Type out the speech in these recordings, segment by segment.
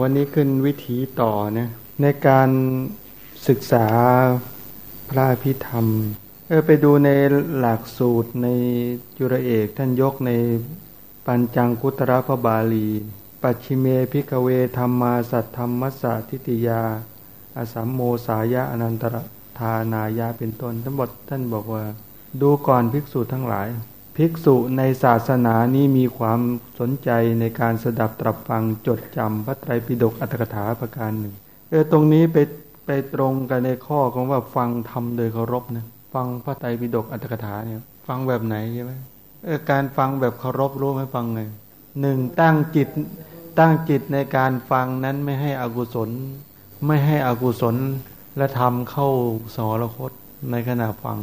วันนี้ขึ้นวิถีต่อนะในการศึกษาพระพิธรรมเออไปดูในหลักสูตรในจุรเอกท่านยกในปัญจังกุตระพบาลี ปัจฉิเมพิกเวธรรมาสัตธรรมสสะทิติยา อสัมโมสายะอนันตรธานายาเป็นต้นท่านบอกท่านบอกว่า ดูก่อนภิกษุทั้งหลาย ภิกษุในศาสนานี้มีความสนใจในการสดับตรับฟังจดจำพระไตรปิฎกอัตถกถาประการหนึ่งเออตรงนี้ไปไปตรงกันในข้อของว่าฟังทำโดยเคารพนะฟังพระไตรปิฎกอัตถกถาเนี่ย ฟังแบบไหนใช่ไหมเออการฟังแบบเคารพรู้ไหมฟังไงหนึ่งตั้งจิตตั้งจิตในการฟังนั้นไม่ให้อกุศล ไม่ให้อกุศลและทำเข้าสอรคตในขณะฟัง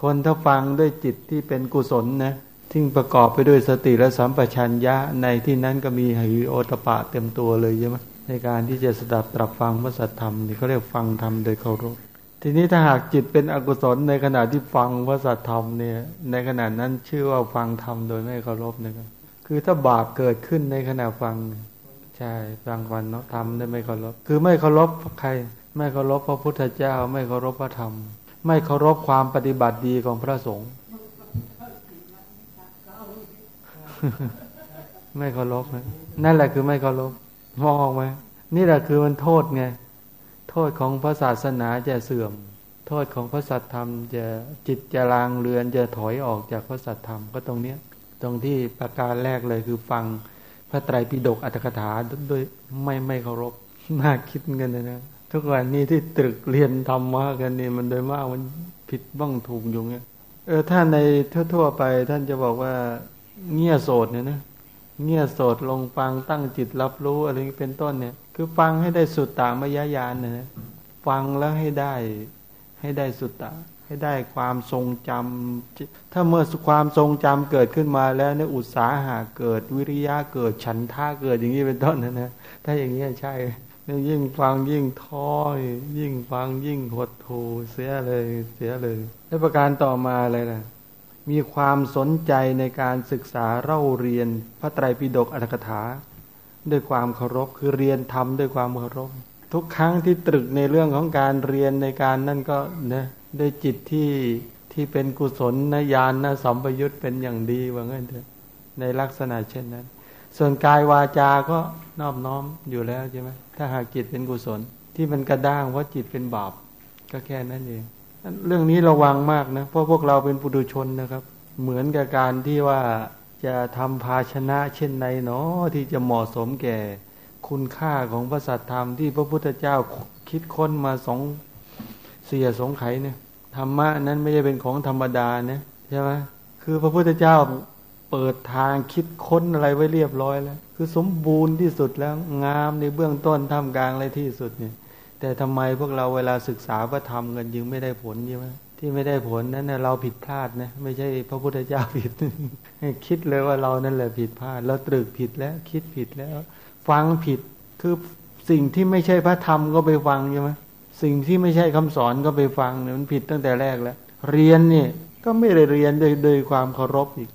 คนถ้าฟังด้วยจิตที่เป็นกุศลนะที่ประกอบไปด้วยสติและสัมปชัญญะในที่นั้นก็มีหิโอตปะเต็มตัวเลยใช่ไหมในการที่จะสดับตรับฟังพระสัทธรรมนี่เขาเรียกฟังธรรมโดยเคารพทีนี้ถ้าหากจิตเป็นอกุศลในขณะที่ฟังพระสัทธรรมเนี่ยในขณะนั้นชื่อว่าฟังธรรมโดยไม่เคารพนะครับคือถ้าบาปเกิดขึ้นในขณะฟังใช่ฟังวันเนาะทำได้ไม่เคารพคือไม่เคารพใคร ไม่เคารพพระพุทธเจ้า ไม่เคารพพระธรรม ไม่เคารพความปฏิบัติดีของพระสงฆ์ไม่เคารพนั่นแหละคือไม่เคารพมองไหมนี่แหละคือมันโทษไง โทษของพระศาสนาจะเสื่อม โทษของพระสัตธรรมจะจิตจะลางเรือนจะถอยออกจากพระสัตธรรมก็ตรงเนี้ย ตรงที่ประการแรกเลยคือฟังพระไตรปิฎกอัตถกถาด้วยไม่ไม่เคารพน่าคิดกันนะนะ ทุกวันนี้ที่ตรึกเรียนธรรมะกันนี่มันโดยมากมันผิดบ้างถูกอยู่เงี้ยเออถ้าในทั่วๆไปท่านจะบอกว่า เงี่ยโสดเนี่ยนะเงี่ยโสดลงฟังตั้งจิตรับรู้อะไรเป็นต้นเนี่ย คือฟังให้ได้สุดตามยญาณนะฟังแล้วให้ได้ให้ได้สุดตาให้ได้ความทรงจำถ้าเมื่อความทรงจำเกิดขึ้นมาแล้วเนี่ยอุตสาหะเกิดวิริยะเกิดฉันท่าเกิดอย่างนี้เป็นต้นนะนะถ้าอย่างนี้ใช่ นี่ยิ่งฟังยิ่งท้อยยิ่งฟังยิ่งหดหูเสียเลยเสียเลยและประการต่อมาเลยนะมีความสนใจในการศึกษาเล่าเรียนพระไตรปิฎกอัตถกถา ด้วยความเคารพคือเรียนทำด้วยความเคารพทุกครั้งที่ตรึกในเรื่องของการเรียนในการนั่นก็นะด้วยจิตที่ที่เป็นกุศลนญาณนะสัมปยุตเป็นอย่างดีว่างั้นเถอะในลักษณะเช่นนั้น ส่วนกายวาจาก็นอบน้อมอยู่แล้วใช่ไหมถ้าหากจิตเป็นกุศล ที่มันกระด้างเพราะจิตเป็นบาปก็แค่นั้นเองเรื่องนี้ระวังมากนะเพราะพวกเราเป็นปุถุชนนะครับ เหมือนกับการที่ว่าจะทำภาชนะเช่นในเนาะที่จะเหมาะสมแก่คุณค่าของพระสัตธรรมที่พระพุทธเจ้าคิดค้นมาสองเสียสงไขเนี่ยธรรมะนั้นไม่ใช่เป็นของธรรมดานะใช่ไหมคือพระพุทธเจ้า เปิดทางคิดค้นอะไรไว้เรียบร้อยแล้ว คือสมบูรณ์ที่สุดแล้วงามในเบื้องต้นท่ามกลางอะไรที่สุดเนี่ย แต่ทำไมพวกเราเวลาศึกษาพระธรรมกันยังไม่ได้ผลใช่ไหมที่ไม่ได้ผลนั้นเราผิดพลาดนะไม่ใช่พระพุทธเจ้าผิดคิดเลยว่าเรานั่นแหละผิดพลาด เราตรึกผิดแล้ว คิดผิดแล้ว ฟังผิดคือสิ่งที่ไม่ใช่พระธรรมก็ไปฟังใช่ไหมสิ่งที่ไม่ใช่คำสอนก็ไปฟังเนี่ยมันผิดตั้งแต่แรกแล้ว เรียนเนี่ยก็ไม่ได้เรียนโดยโดยความเคารพอีก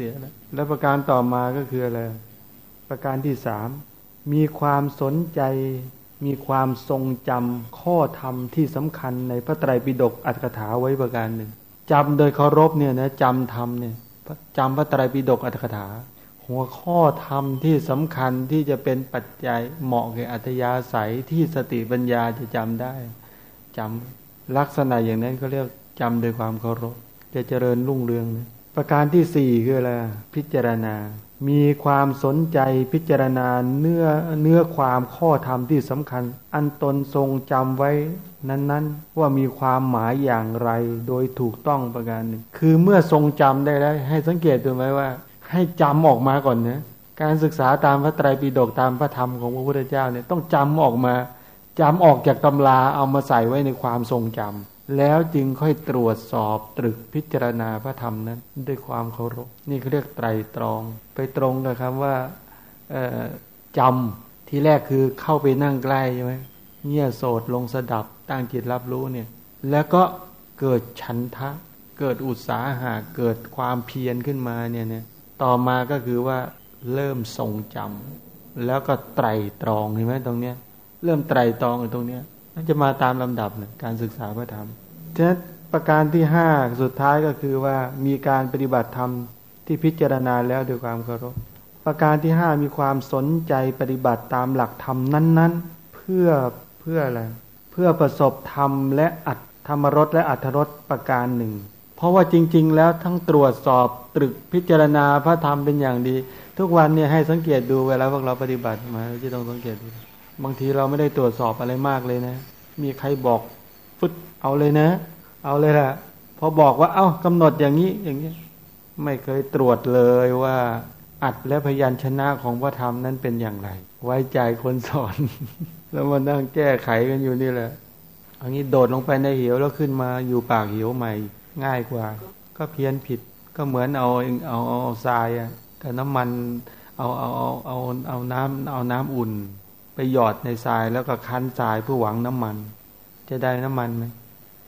เสียแล้วแล้วประการต่อมาก็คืออะไรประการที่สามมีความสนใจ มีความทรงจำข้อธรรมที่สำคัญในพระไตรปิฎกอัตถกถาไว้ประการหนึ่งจำโดยเคารพเนี่ยนะจำธรรมเนี่ยจำพระไตรปิฎกอัตถกถา หัวข้อธรรมที่สำคัญที่จะเป็นปัจจัยเหมาะแก่อัธยาศัยที่สติปัญญาจะจำได้จำลักษณะอย่างนั้นเขาเรียกจำโดยความเคารพจะเจริญรุ่งเรือง ประการที่สี่คืออะไรพิจารณา มีความสนใจพิจารณาเนื้อเนื้อความข้อธรรมที่สำคัญ อันตนทรงจำไว้นั้น ๆ ว่ามีความหมายอย่างไรโดยถูกต้องประการหนึ่ง คือเมื่อทรงจำได้แล้ว ให้สังเกตดูไหมว่า ให้จำออกมาก่อนนะการศึกษาตามพระไตรปิฎกตามพระธรรมของพระพุทธเจ้าเนี่ยต้องจำออกมาจำออกจากตำราเอามาใส่ไว้ในความทรงจำ แล้วจึงค่อยตรวจสอบตรึกพิจารณาพระธรรมนั้น ด้วยความเคารพ นี่เขาเรียกไตรตรอง ไปตรงกับคำว่าจำที่แรกคือเข้าไปนั่งใกล้ใช่ไหมเงี่ยโสดลงสดับตั้งจิตรับรู้เนี่ย แล้วก็เกิดฉันทะ เกิดอุตสาหะเกิดความเพียรขึ้นมาเนี่ยเนี่ยต่อมาก็คือว่าเริ่มทรงจำแล้วก็ไตรตรองเห็นไหมตรงเนี้ย เริ่มไตรตรองตรงเนี้ยันจะมาตามลำดับนี่ยการศึกษาพระธรรมฉะนั้นประการที่ห้าสุดท้ายก็คือว่ามีการปฏิบัติธรรมที่พิจารณาแล้วด้วยความเคารพ ประการที่ห้ามีความสนใจปฏิบัติตามหลักธรรมนั้น ๆ เพื่อเพื่ออะไรเพื่อประสบธรรมและอัตธรรมรสและอัตรสประการหนึ่ง เพราะว่าจริง ๆ แล้วทั้งตรวจสอบตรึกพิจารณาพระธรรมเป็นอย่างดี ทุกวันเนี่ยให้สังเกตดูเวลาพวกเราปฏิบัติมาจะต้องสังเกตดู บางทีเราไม่ได้ตรวจสอบอะไรมากเลยนะ มีใครบอกฟึดเอาเลยนะ เอาเลยแหละพอบอกว่า เอา้ากำหนดอย่างนี้อย่างนี้ ไม่เคยตรวจเลยว่า อัดและพยัญชนะของพระธรรมนั้นเป็นอย่างไร ไว้ใจคนสอน แล้วมานั่งแก้ไขกันอยู่นี่แหละอันนี้โดดลงไปในเหวแล้วขึ้นมาอยู่ปากเหวใหม่ ง่ายกว่า ก็เพี้ยนผิดก็เหมือนเอาเอาเอาทรายอะกับน้ำมัน เอาเอาเอาเอาเอาน้ำเอาน้ำอุ่น ไปหยอดในทรายแล้วก็คั้นทรายเพื่อหวังน้ำมัน จะได้น้ำมันไหม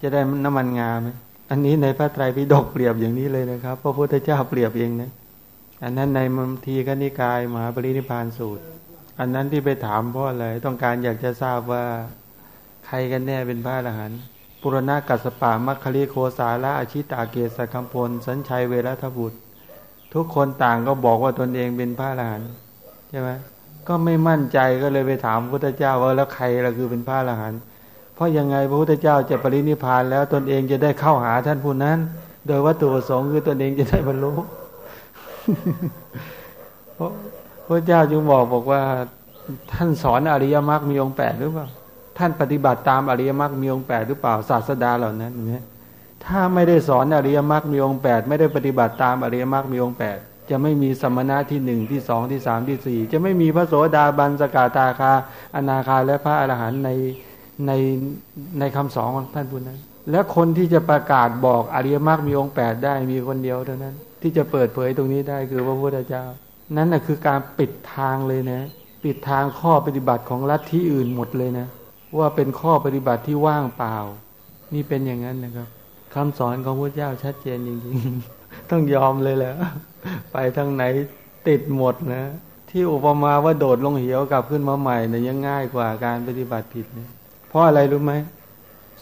จะได้น้ำมันงาไหมอันนี้ในพระไตรปิฎกเปรียบอย่างนี้เลยนะครับ พระพุทธเจ้าเปรียบเองนะอันนั้นในมัมทีกนิกายมหาปรินิพานสูตร อันนั้นที่ไปถามเพราะอะไรต้องการอยากจะทราบว่าใครกันแน่เป็นพระอรหันต์ปุรณากัสปามัคคิโคสาละอาชิตาเกสคัมพลสัญชัยเวรทบุตร ทุกคนต่างก็บอกว่าตนเองเป็นพระอรหันต์ใช่ไหม ก็ไม่มั่นใจก็เลยไปถามพระพุทธเจ้าว่าแล้วใครเราคือเป็นพระอรหันต์เพราะยังไงพระพุทธเจ้าจะปรินิพานแล้วตนเองจะได้เข้าหาท่านผู้นั้น โดยวัตถุประสงค์คือตนเองจะได้บรรลุเพราะพระเจ้าจึงบอกบอกว่า ท่านสอนอริยมรรคมีองค์แปดหรือเปล่าท่านปฏิบัติตามอริยมรรคมีองค์แปดหรือเปล่าศาสดาเหล่านั้นเนี่ยถ้าไม่ได้สอนอริยมรรคมีองค์แปดไม่ได้ปฏิบัติตามอริยมรรคมีองค์แปด จะไม่มีสมณะที่หนึ่งที่สองที่สามที่สี่จะไม่มีพระโสดาบันสกาตาคา อนาคาและพระอรหันต์ในในในคำสอนของท่านผู้นั้น และคนที่จะประกาศบอกอริยมรรคมีองค์แปดได้มีคนเดียวเท่านั้น ที่จะเปิดเผยตรงนี้ได้คือพระพุทธเจ้า นั่นแหะคือการปิดทางเลยนะ ปิดทางข้อปฏิบัติของรัฐที่อื่นหมดเลยนะ ว่าเป็นข้อปฏิบัติที่ว่างเปล่า นี่เป็นอย่างนั้นนะครับคำสอนของพระเจ้าชัดเจนจริงๆ ต้องยอมเลยแหละ ไปทางไหนติดหมดนะ ที่อุปมาว่าโดดลงเหวกลับขึ้นมาใหม่เนี่ยยังง่ายกว่าการปฏิบัติผิดเนี่ยเพราะอะไรรู้ไหม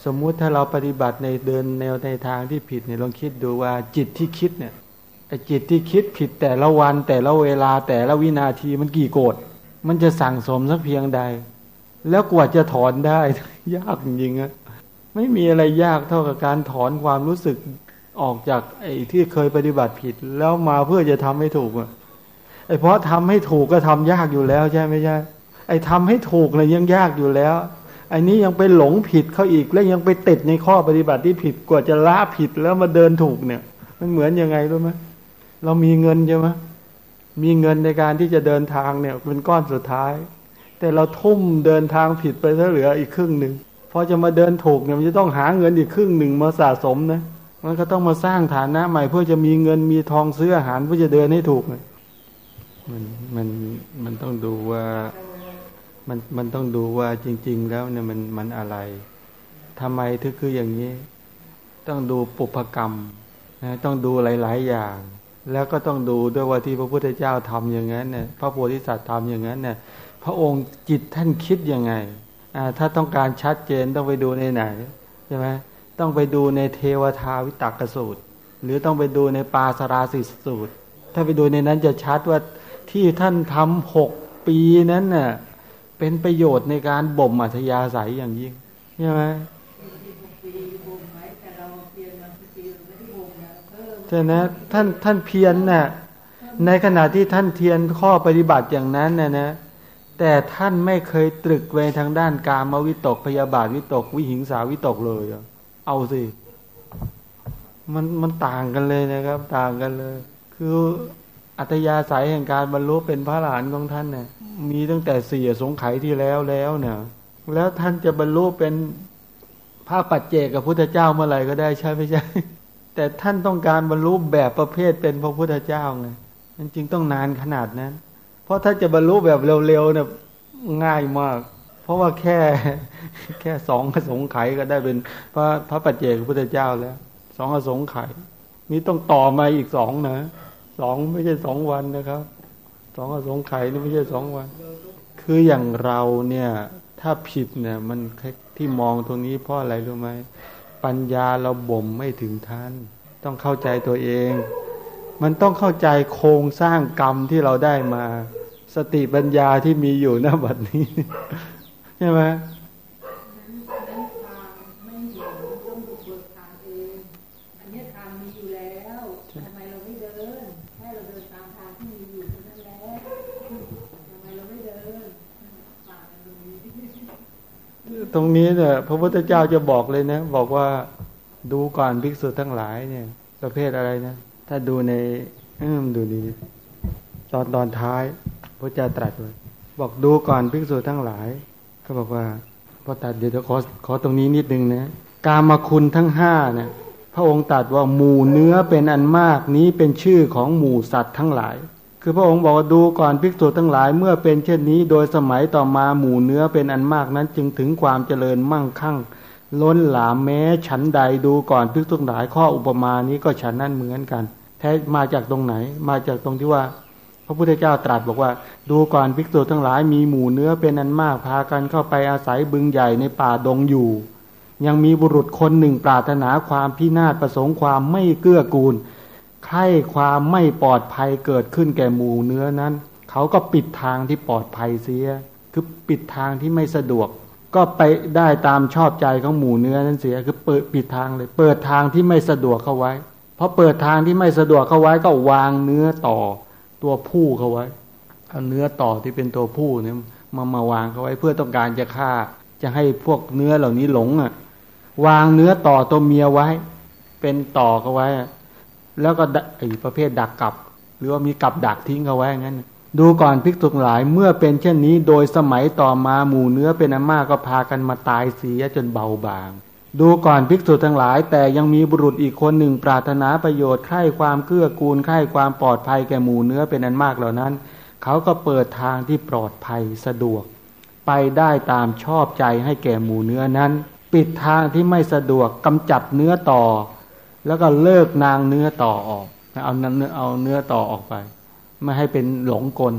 สมมุติถ้าเราปฏิบัติในเดินแนวในทางที่ผิดเนี่ยลองคิดดูว่าจิตที่คิดเนี่ยไอจิตที่คิดผิดแต่ละวัน แต่ละเวลาแต่ละวินาทีมันกี่โกรธมันจะสั่งสมสักเพียงใด แล้วกว่าจะถอนได้ ยากจริงๆอะไม่มีอะไรยากเท่ากับการถอนความรู้สึก ออกจากไอ้ที่เคยปฏิบัติผิด แล้วมาเพื่อจะทำให้ถูกอะไอ้เพราะทำให้ถูกก็ทำยากอยู่แล้วใช่ไหมใช่ไอ้ทำให้ถูกเลยยังยากอยู่แล้วไอ้นี้ยังไปหลงผิดเขาอีกแล้วยังไปติดในข้อปฏิบัติที่ผิดกว่าจะละผิดแล้วมาเดินถูกเนี่ย มันเหมือนยังไงรู้ไหมเรามีเงินใช่ไหมมีเงินในการที่จะเดินทางเนี่ยเป็นก้อนสุดท้าย แต่เราทุ่มเดินทางผิดไปซะเหลืออีกครึ่งหนึ่งพอจะมาเดินถูกเนี่ยมันจะต้องหาเงินอีกครึ่งหนึ่งมาสะสมนะ มันก็ต้องมาสร้างฐานะใหม่เพื่อจะมีเงินมีทองซื้ออาหารเพื่อจะเดินให้ถูกมันมันมันต้องดูว่ามันมันต้องดูว่าจริง ๆ แล้วเนี่ยมันมันอะไรทำไมถึงคืออย่างนี้ ต้องดูปุพกรรมนะต้องดูหลาย ๆ อย่าง แล้วก็ต้องดูด้วยว่าที่พระพุทธเจ้าทำอย่างนั้นเนี่ยพระโพธิสัตว์ทำอย่างนั้นเนี่ยพระองค์จิตท่านคิดยังไงอ่าถ้าต้องการชัดเจนต้องไปดูในไหนใช่ไหม ต้องไปดูในเทวทาวิตกสูตร หรือต้องไปดูในปาสราสิสูตร ถ้าไปดูในนั้นจะชัดว่าที่ท่านทำหกปีนั้นน่ะเป็นประโยชน์ในการบ่มอัธยาศัยอย่างยิ่งใช่ไหมใช่นะท่านท่านเพียรน่ะในขณะที่ท่านเทียนข้อปฏิบัติอย่างนั้นน่ะนะแต่ท่านไม่เคยตรึกไปทางด้านกามวิตกพยาบาทวิตก วิหิงสาวิตกเลย เอาสิ มันมันต่างกันเลยนะครับ ต่างกันเลย คืออัตยาสายแห่งการบรรลุเป็นพระหลานของท่านเนี่ยมีตั้งแต่สี่สงไขที่แล้วแล้วเนี่ยแล้วท่านจะบรรลุเป็นพระปัจเจกกับพุทธเจ้าเมื่อไหร่ก็ได้ใช่ไม่ใช่ แต่ท่านต้องการบรรลุแบบประเภทเป็นพระพุทธเจ้าไงมันจริงต้องนานขนาดนั้น เพราะถ้าจะบรรลุแบบเร็วๆเนี่ยง่ายมาก ราะว่าแค่แค่สองอสงไขยก็ได้เป็นพระพระปัจเจกพุทธเจ้าแล้วสองอสงไขยนี่ต้องต่อมาอีกสองนะสองไม่ใช่สองวันนะครับสองอสงไขยนี่ไม่ใช่สองวัน คืออย่างเราเนี่ย ถ้าผิดเนี่ย มันที่มองตรงนี้เพราะอะไรรู้ไหมปัญญาเราบ่มไม่ถึงท่าน ต้องเข้าใจตัวเอง มันต้องเข้าใจโครงสร้างกรรมที่เราได้มา สติปัญญาที่มีอยู่ณบัดนี้ ใช่ไหมตรงนี้เนี่ยพระพุทธเจ้าจะบอกเลยนะ บอกว่าดูก่อนภิกษุทั้งหลายเนี่ย ประเภทอะไรนะ ถ้าดูในอืมดูดีตอนตอนท้ายพระเจ้าตรัสไว้บอกดูก่อนภิกษุทั้งหลาย ก็บอกว่าพอตัดเดี๋ยวจะขอขอตรงนี้นิดนึงนะกามาคุณทั้งห้าเนี่ยพระองค์ตรัสว่าหมู่เนื้อเป็นอันมากนี้เป็นชื่อของหมู่สัตว์ทั้งหลาย คือพระองค์บอกว่าดูก่อนภิกษุทั้งหลายเมื่อเป็นเช่นนี้โดยสมัยต่อมาหมู่เนื้อเป็นอันมากนั้น จึงถึงความเจริญมั่งคั่ง ล้นหลามแม้ฉันใดดูก่อนภิกษุทั้งหลายข้ออุปมานี้ก็ฉันนั้นเหมือนกัน แท้มาจากตรงไหน มาจากตรงที่ว่า ระพุทธเจ้าตรัสบอกว่า ดูก่อนภิกษุทั้งหลายมีหมู่เนื้อเป็นอันมากพากันเข้าไปอาศัยบึงใหญ่ในป่าดงอยู่ ยังมีบุรุษคนหนึ่งปรารถนาความพินาศประสงค์ความไม่เกื้อกูลใครความไม่ปลอดภัยเกิดขึ้นแก่หมู่เนื้อนั้น เขาก็ปิดทางที่ปลอดภัยเสีย คือปิดทางที่ไม่สะดวก ก็ไปได้ตามชอบใจของหมู่เนื้อนั้นเสียคือเปิดปิดทางเลย เปิดทางที่ไม่สะดวกเข้าไว้เพราะเปิดทางที่ไม่สะดวกเข้าไว้ก็วางเนื้อต่อ ตัวผู้เขาไว้เอาเนื้อต่อที่เป็นตัวผู้เนี่ยมามาวางเขาไว้เพื่อต้องการจะฆ่า จะให้พวกเนื้อเหล่านี้หลงอะ วางเนื้อต่อตัวเมียไว้ เป็นต่อเขาไว้ แล้วก็ไอ้ประเภทดักกลับ หรือว่ามีกับดักทิ้งเอาไว้งั้น ดูก่อนพิกษุหลายเมื่อเป็นเช่นนี้ โดยสมัยต่อมาหมู่เนื้อเป็นอามาก็พากันมาตายเสียจนเบาบาง ดูก่อนภิกษุทั้งหลาย แต่ยังมีบุรุษอีกคนหนึ่งปรารถนาประโยชน์ใคร่ความเกื้อกูลใคร่ความปลอดภัยแก่หมู่เนื้อเป็นอันมากเหล่านั้น เขาก็เปิดทางที่ปลอดภัยสะดวก ไปได้ตามชอบใจให้แก่หมู่เนื้อนั้น ปิดทางที่ไม่สะดวกกำจัดเนื้อต่อ แล้วก็เลิกนางเนื้อต่อออกเอาเนื้อเอาเนื้อต่อออกไป ไม่ให้เป็นหลงกล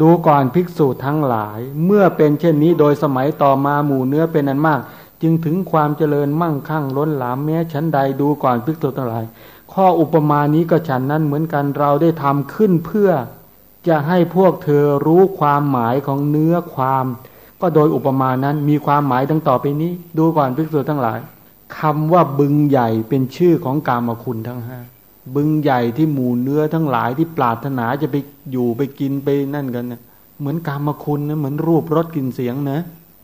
ดูก่อนภิกษุทั้งหลาย เมื่อเป็นเช่นนี้โดยสมัยต่อมาหมู่เนื้อเป็นอันมาก จึงถึงความเจริญมั่งคั่งล้นหลามแม้ชั้นใดดูก่อนภิกษุทั้งหลาย ข้ออุปมานี้ก็ฉันนั้นเหมือนกันเราได้ทำขึ้นเพื่อจะให้พวกเธอรู้ความหมายของเนื้อความ ก็โดยอุปมานั้นมีความหมายดังต่อไปนี้ ดูก่อนภิกษุทั้งหลายคำว่าบึงใหญ่เป็นชื่อของกามคุณทั้งห้าบึงใหญ่ที่หมู่เนื้อทั้งหลายที่ปรารถนาจะไปอยู่ไปกินไปนั่นกันนะเหมือนกามคุณนะเหมือนรูปรสกลิ่นเสียงนะ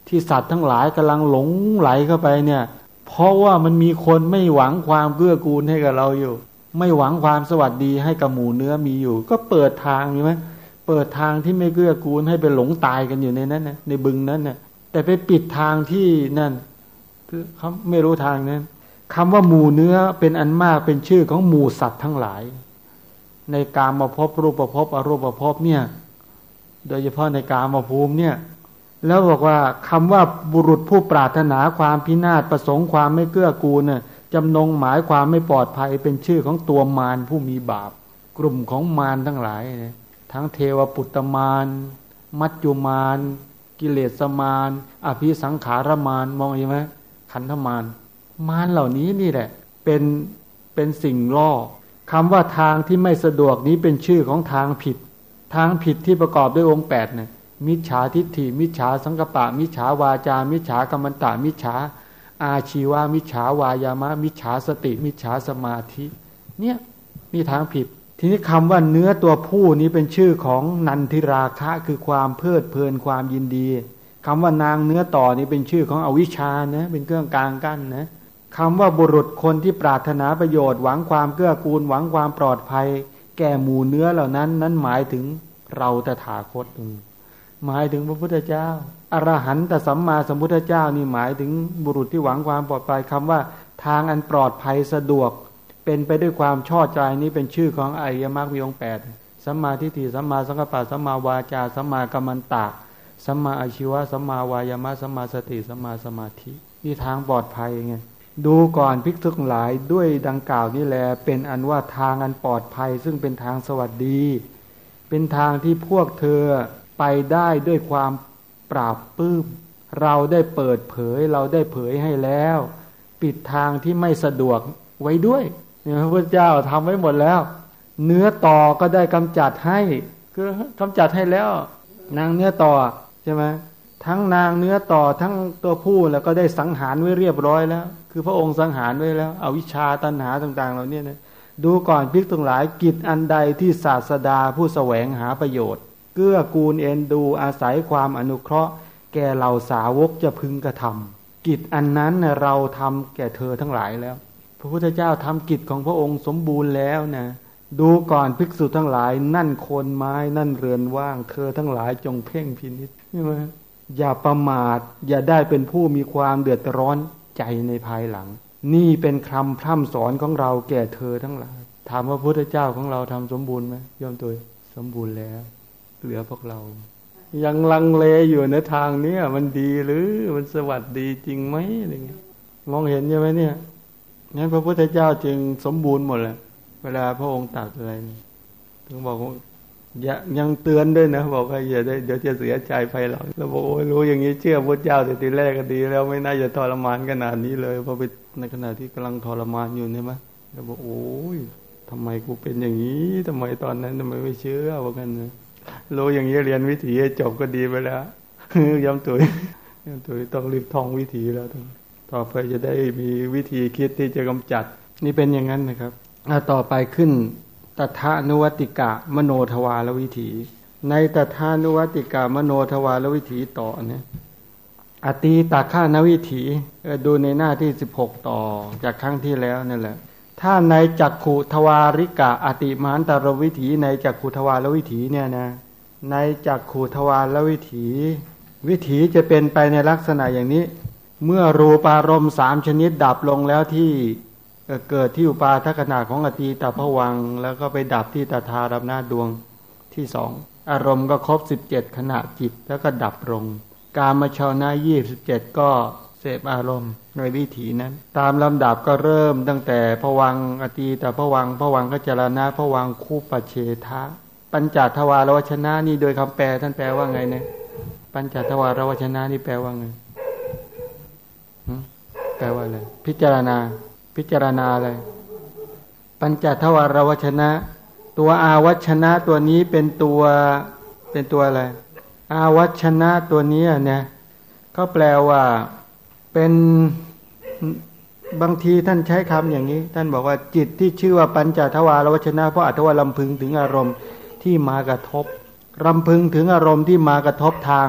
ที่สัตว์ทั้งหลายกำลังหลงไหลเข้าไปเนี่ย เพราะว่ามันมีคนไม่หวังความเกื้อกูลให้กับเราอยู่ ไม่หวังความสวัสดีให้กับหมูเนื้อมีอยู่ ก็เปิดทางใช่ไหมเปิดทางที่ไม่เกื้อกูลให้ไปหลงตายกันอยู่ในนั้นนะในบึงนั้นนะ่ะแต่ไปปิดทางที่นั่นคือเขาไม่รู้ทางนั้นคำว่าหมู่เนื้อเป็นอันมากเป็นชื่อของหมู่สัตว์ทั้งหลาย ในการมาพบรูปประพบอรูปประพบเนี่ย โดยเฉพาะในการมาภูมิเนี่ย แล้วบอกว่าคำว่าบุรุษผู้ปรารถนาความพินาศประสงค์ความไม่เกื้อกูลเนี่ยจำนงหมายความไม่ปลอดภัยเป็นชื่อของตัวมารผู้มีบาป กลุ่มของมารทั้งหลาย ทั้งเทวปุตตมาร มัจจุมาร กิเลสมาร อภิสังขารมาร มองเห็นไหมขันธมาร มารเหล่านี้นี่แหละ เป็นเป็นสิ่งล่อคำว่าทางที่ไม่สะดวกนี้เป็นชื่อของทางผิด ทางผิดที่ประกอบด้วยองค์แปดเนี่ย มิจฉาทิฏฐิ มิจฉาสังกปะ มิจฉาวาจา มิจฉากรรมตามิจฉาอาชีวามิจฉาวายามะ มิจฉาสติ มิจฉาสมาธิ เนี่ยนี่ทางผิด ทีนี้คำว่าเนื้อตัวผู้นี้เป็นชื่อของนันทิราคะคือความเพลิดเพลินความยินดีคำว่านางเนื้อต่อนี่เป็นชื่อของอวิชชานะเป็นเครื่องกลางกั้นนะคำว่าบุรุษคนที่ปรารถนาประโยชน์หวังความเกื้อกูลหวังความปลอดภัย แก่หมู่เนื้อเหล่านั้น นั้นหมายถึงเราตถาคต หมายถึงพระพุทธเจ้าอรหันตสัมมาสัมพุทธเจ้านี่หมายถึงบุรุษที่หวังความปลอดภัยคำว่า ทางอันปลอดภัยสะดวก เป็นไปด้วยความชอบใจนี้เป็นชื่อของไอยมรรคมีองแปดสัมมาทิฏฐิสัมมาสังกัปปะสัมมาวาจาสัมมากัมมันตะสัมมาอาชีวะสัมมาวายามะสัมมาสติสัมมาสมาธินี่ทางปลอดภัยไงดูก่อนภิกษุทั้งหลายด้วยดังกล่าวนี่แหละเป็นอันว่าทางอันปลอดภัย ซึ่งเป็นทางสวัสดี เป็นทางที่พวกเธอ ไปได้ด้วยความปราบปื้ม เราได้เปิดเผยเราได้เผยให้แล้ว ปิดทางที่ไม่สะดวกไว้ด้วยพระพุทธเจ้าทำไว้หมดแล้ว เนื้อต่อก็ได้กำจัดให้คือกำจัดให้แล้ว นางเนื้อต่อใช่ไหมทั้งนางเนื้อต่อทั้งตัวผู้แล้วก็ได้สังหารไว้เรียบร้อยแล้ว คือพระองค์สังหารไว้แล้วเอาวิชาตัณหาต่าง ๆเหล่านี้นะดูก่อนพิกทั้งหลายกิจอันใดที่ศาสดาผู้แสวงหาประโยชน์ เกื้อกูลเอ็นดูอาศัยความอนุเคราะห์ แก่เหล่าสาวกจะพึงกระทำกิจอันนั้นเราทำแก่เธอทั้งหลายแล้ว พระพุทธเจ้าทำกิจของพระองค์สมบูรณ์แล้วนะดูก่อนภิกษุทั้งหลาย นั่นคนไม้นั่นเรือนว่าง เธอทั้งหลายจงเพ่งพินิษใช่ไหมอย่าประมาท อย่าได้เป็นผู้มีความเดือดร้อนใจในภายหลัง นี่เป็นคำพร่ำสอนของเราแก่เธอทั้งหลาย ถามว่าพุทธเจ้าของเราทำสมบูรณ์ไหมยอมตัวสมบูรณ์แล้ว เหลือพวกเรา ยังลังเลอยู่ในทางเนี้ยมันดีหรือมันสวัสดีจริงไหมอะไรเงี้ยมองเห็นใช่ไหมเนี่ยงั้นพระพุทธเจ้าจึงสมบูรณ์หมดเลยเวลาพระองค์ตัดอะไรถึงบอกว่ายังเตือนด้วยนะ บอกว่าอย่าได้เดี๋ยวจะเสียใจภายหลังแล้วบอกโอ้ยรู้อย่างนี้เชื่อพระเจ้าแต่ทีแรกก็ดี แล้วไม่น่าจะทรมานขนาดนี้เลยเพราะไปในขณะที่กำลังทรมานอยู่ใช่ไหมแล้วบอกโอ้ยทำไมกูเป็นอย่างนี้ทำไมตอนนั้นทำไมไม่เชื่อว่ากันนะ รู้อย่างนี้เรียนวิถีจบก็ดีไปแล้วย้ำตัวย้ำตัวต้องรีบท่องวิถีแล้วต่อไปจะได้มีวิธีคิดที่จะกำจัด นี่เป็นอย่างนั้นนะครับต่อไปขึ้นตถานุวติกะมโนทวารวิถี ในตถานุวติกะมโนทวารวิถีต่อเนี่ยอตีตาข้านวิถีดูในหน้าที่สิบหกต่อจากครั้งที่แล้วนั่นแหละ ถ้าในจักขุทวาริกะอติมานตรวิถีในจักขุทวารวิถีเนี่ยนะในจักขุทวารวิถี วิถีจะเป็นไปในลักษณะอย่างนี้ เมื่อรูปารมณ์สามชนิดดับลงแล้วที่เกิดที่อุปาทัขณะของอตีตาพวัง แล้วก็ไปดับที่ตาทารับหน้าดวงที่สองอารมณ์ก็ครบสิบเจ็ดขณะจิตแล้วก็ดับลง การมาชาวนายี่สิบเจ็ดก็ พอารมณ์ในวิถีนั้น ตามลำดับก็เริ่มตั้งแต่พวังอตีแตาพวังพวังก็จรณะพวังคู่ปเชทะ ปัญจทวารวชนะนี่โดยคำแปลท่านแปลว่าไงเนี่ยปัญจทวารวชนะนี่แปลว่าไงแปลว่าอะไรพิจารณา พิจารณาอะไรปัญจทวารวชนะ ตัวอาวัชนะตัวนี้เป็นตัวเป็นตัวอะไรอาวัชนะตัวนี้เนี่ยก็แปลว่า เป็นบางทีท่านใช้คำอย่างนี้ ท่านบอกว่าจิตที่ชื่อว่าปัญจทวารวชนะ เพราะอัตวาลำพึงถึงอารมณ์ที่มากระทบรำพึงถึงอารมณ์ที่มากระทบทาง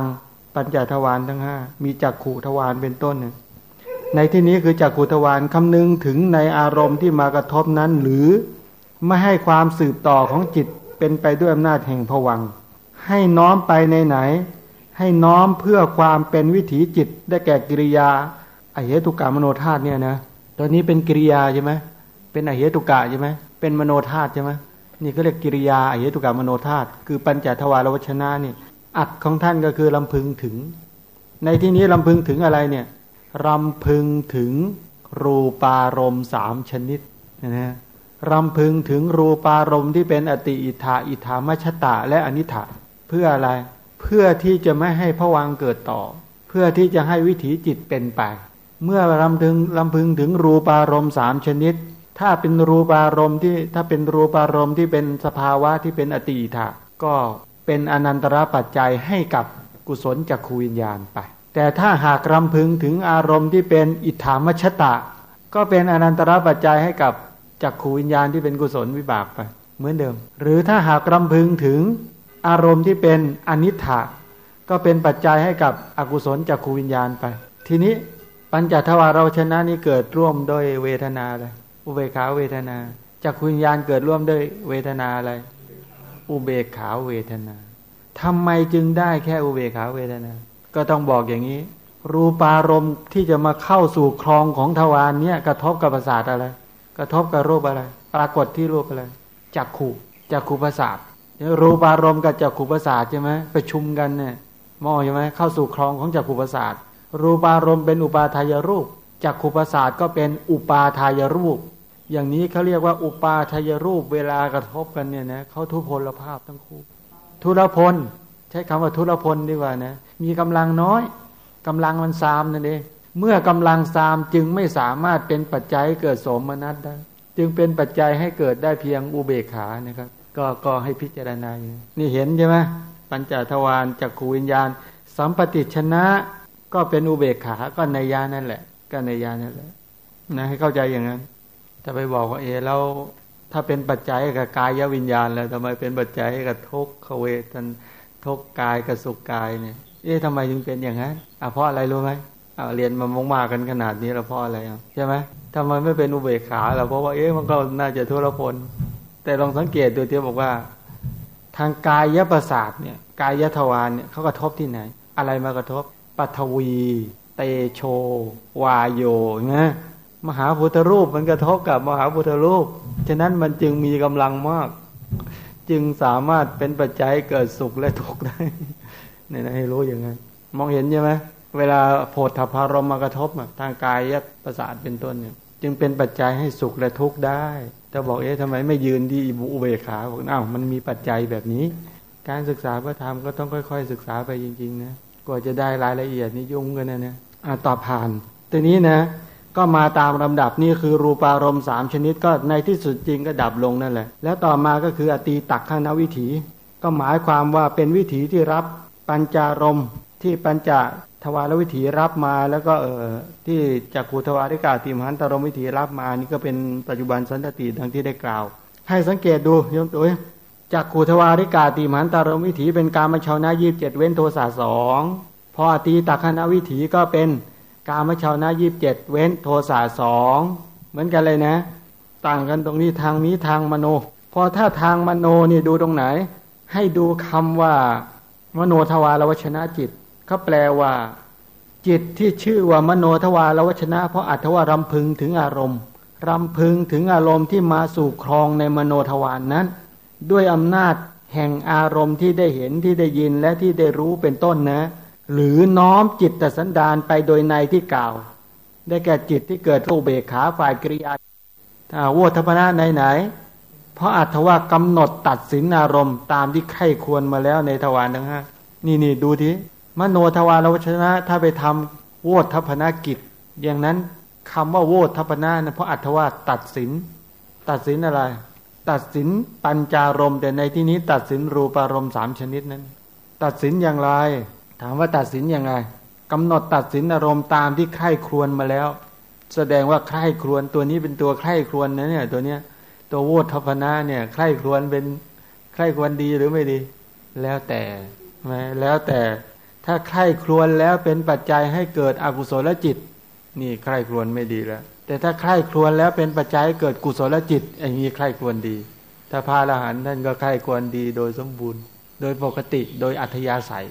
ปัญจทวารทั้งห้ามีจักขู่ทวารเป็นต้นเนี่ยในที่นี้คือจากขุทวานคำนึงถึงในอารมณ์ที่มากระทบนั้น หรือไม่ให้ความสืบต่อของจิตเป็นไปด้วยอำนาจแห่งผวังให้น้อมไปในไหน ให้น้อมเพื่อความเป็นวิถีจิต ได้แก่กิริยาอเหตุกามโนธาตุเนี่ยนะตัวนี้เป็นกิริยาใช่ไหมเป็นอเหตุกะใช่ไหมเป็นมโนธาตุใช่ไหมนี่ก็เรียกกิริยาอเหตุกามโนธาตุคือปัญจทวารวชนะนี่อัดของท่านก็คือลำพึงถึง ในที่นี้ลำพึงถึงอะไรเนี่ยรำพึงถึงรูปารมณ์สามชนิดนะรำพึงถึงรูปารมณ์ที่เป็นอติอิทาอิทามัชตะและอนิถาเพื่ออะไร เพื่อที่จะไม่ให้ผวังเกิดต่อ เพื่อที่จะให้วิถีจิตเป็นไป เมื่อรำพึงรำพึงถึงรูปารมณ์สามชนิด ถ้าเป็นรูปารมณ์ที่ถ้าเป็นรูปารมณ์ที่เป็นสภาวะที่เป็นอติอิทาก็เป็นอนันตระปัจจัยให้กับกุศลจักขูวิญญาณไป แต่ถ้าหากรำพึงถึงอารมณ์ที่เป็นอิทธามชตะ ก็เป็นอนันตระปัจจัยให้กับจักขูวิญญาณที่เป็นกุศลวิบากไป เหมือนเดิม หรือถ้าหากรำพึงถึง อารมณ์ที่เป็นอนิถาก็เป็นปัจจัยให้กับอกุศลจักขูวิญญาณไป ทีนี้ปัญจทวารเราชนะนี้เกิดร่วมด้วยเวทนาเลยอุเบกขาเวทนาจักขูวิญญาณเกิดร่วมด้วยเวทนาอะไร อุเบกขาเวทนาทำไมจึงได้แค่อุเบกขาเวทนา ก็ต้องบอกอย่างนี้ รูปารมณ์ที่จะมาเข้าสู่คลองของทวารเนี้ยกระทบกับประสาทอะไร กระทบกับรูปอะไร ปรากฏที่รูปอะไรจักขู่จักขู่ประสาท รูปารมณ์กับจักขู่ประสาทใช่ไหมประชุมกันเนี่ยมองใช่ไหมเข้าสู่คลองของจักขู่ประสาทรูปารมณ์เป็นอุปาทายรูปจักขู่ประสาทก็เป็นอุปาทายรูป อย่างนี้เขาเรียกว่าอุปาทายรูปเวลากระทบกันเนี่ยนะเขาทุพพลภาพทั้งคู่ ทุรพล ใช้คำว่าทุรพลดีกว่านะมีกำลังน้อยกำลังมันซามนั่นเองเมื่อกำลังซามจึงไม่สามารถเป็นปัจจัยเกิดสมนัตได้ จึงเป็นปัจจัยให้เกิดได้เพียงอุเบกขานะครับ ก็ก็ให้พิจารณาอย่นี่เห็นใช่ไหมปัญจทวารจากขูวิญญาณ สัมปติชนะก็เป็นอุเบกขา ก็ในยานั่นแหละ ก็ในยานั่นแหละนะให้เข้าใจอย่างนั้นจะไปบอกว่าเอแล้วถ้าเป็นปัจจัยกับกายวิญญาณ แล้วทำไมเป็นปัจจัยกับทุกขเวทันทุกกายกับสุขกายเนี่ยเอ๊ะทำไมจึงเป็นอย่างนั้นอะเพราะอะไรรู้ไหมอ่าเรียนมามงมากันขนาดนี้แล้วเพราะอะไรใช่ไหมทำไมไม่เป็นอุเบกขาเราเพราะว่าเอ๊ะมันก็น่าจะทุรพล แต่ลองสังเกตดูเที่บอกว่า ทางกายประสาทเนี่ยกายทวารเนี่ยเขากระทบที่ไหน อะไรมากระทบปัทวี เตโช วาโยนะมหาพุทธรูปมันกระทบกับมหาพุทธรูป ฉะนั้นมันจึงมีกำลังมาก จึงสามารถเป็นปัจจัยเกิดสุขและทุกข์ได้เนี่ยนะให้รู้อย่างนั้นมองเห็นใช่ไหมเวลาโพธพารมมากระทบทางกายยประสาทเป็นต้นเนี่ย จึงเป็นปัจจัยให้สุขและทุกข์ได้แต่บอกเอ๊ะทำไมไม่ยืนที่อุเบกขาบอกอ้าวมันมีปัจจัยแบบนี้ การศึกษาพระธรรมก็ต้องค่อย ๆ ศึกษาไปจริงๆนะกว่าจะได้รายละเอียดนี่ยุ่งกันนะเนี่ยต่อผ่านตัวนี้นะ ก็มาตามลำดับนี่คือรูปารมณ์สามชนิดก็ในที่สุดจริงก็ดับลงนั่นแหละ แล้วต่อมาก็คืออตีตักข้างนวิถี ก็หมายความว่าเป็นวิถีที่รับปัญจารมที่ปัญจ ทวารวิถีรับมาแล้วก็เออที่จากขูทวาริกาติมหันตรมวิถีรับมานี่ก็เป็นปัจจุบันสันตติดังที่ได้กล่าว ให้สังเกตดูโยมตัวจากขูทวาริกาติมหันตรมวิถีเป็นการมชาวนายีบเจ็ดเว้นโทสะสองพอตีตักขณวิถีก็เป็นกามชาวนะยีิบเจ็ดเว้นโทสะสองเหมือนกันเลยนะ ต่างกันตรงนี้ทางนี้ทางมโน พอถ้าทางมโนนี่ดูตรงไหน ให้ดูคำว่ามโนทวารวชนะจิต เขาแปลว่า จิตที่ชื่อว่ามโนทวารวชนะ เพราะอัตว่ารำพึงถึงอารมณ์รำพึงถึงอารมณ์ที่มาสู่ครองในมโนทวารนนั้น ด้วยอำนาจแห่งอารมณ์ที่ได้เห็นที่ได้ยินและที่ได้รู้เป็นต้นนะ หรือน้อมจิตตสันดานไปโดยในที่กล่าว ได้แก่จิตที่เกิดรูเบกขาฝ่ายกริยาถ้าวัฏพนะไหนไหน เพราะอัตว่ากำหนดตัดสินอารมณ์ตามที่ไข้ควรมาแล้วในทวารทั้งห้านี่นี่ดูที มโนทวารวชนะถ้าไปทำโวทัพนากิจ อย่างนั้นคำว่าโวทัพนานะเพราะอัตว่าตัดสิน ตัดสินอะไร ตัดสินปัญจารมแต่ในที่นี้ตัดสินรูปารมสามชนิดนั้น ตัดสินอย่างไร ถามว่าตัดสินยังไงกำหนดตัดสินอารมณ์ตามที่ใคร่ครวญมาแล้ว แสดงว่าใคร่ครวญตัวนี้เป็นตัวใคร่ครวญนะเนี่ยตัวเนี้ยตัวโวทัพนะเนี่ยใคร่ครวญเป็นใคร่ครวญดีหรือไม่ดี แล้วแต่ไหมแล้วแต่ ถ้าใคร่ครวญแล้วเป็นปัจจัยให้เกิดอกุศลจิต นี่ใคร่ครวญไม่ดีแล้ว แต่ถ้าใคร่ครวญแล้วเป็นปัจจัยเกิดกุศลจิตอย่างนี้ใคร่ครวญดี ถ้าพาละหันท่านก็ใคร่ครวญดีโดยสมบูรณ์ โดยปกติโดยอัธยาศัย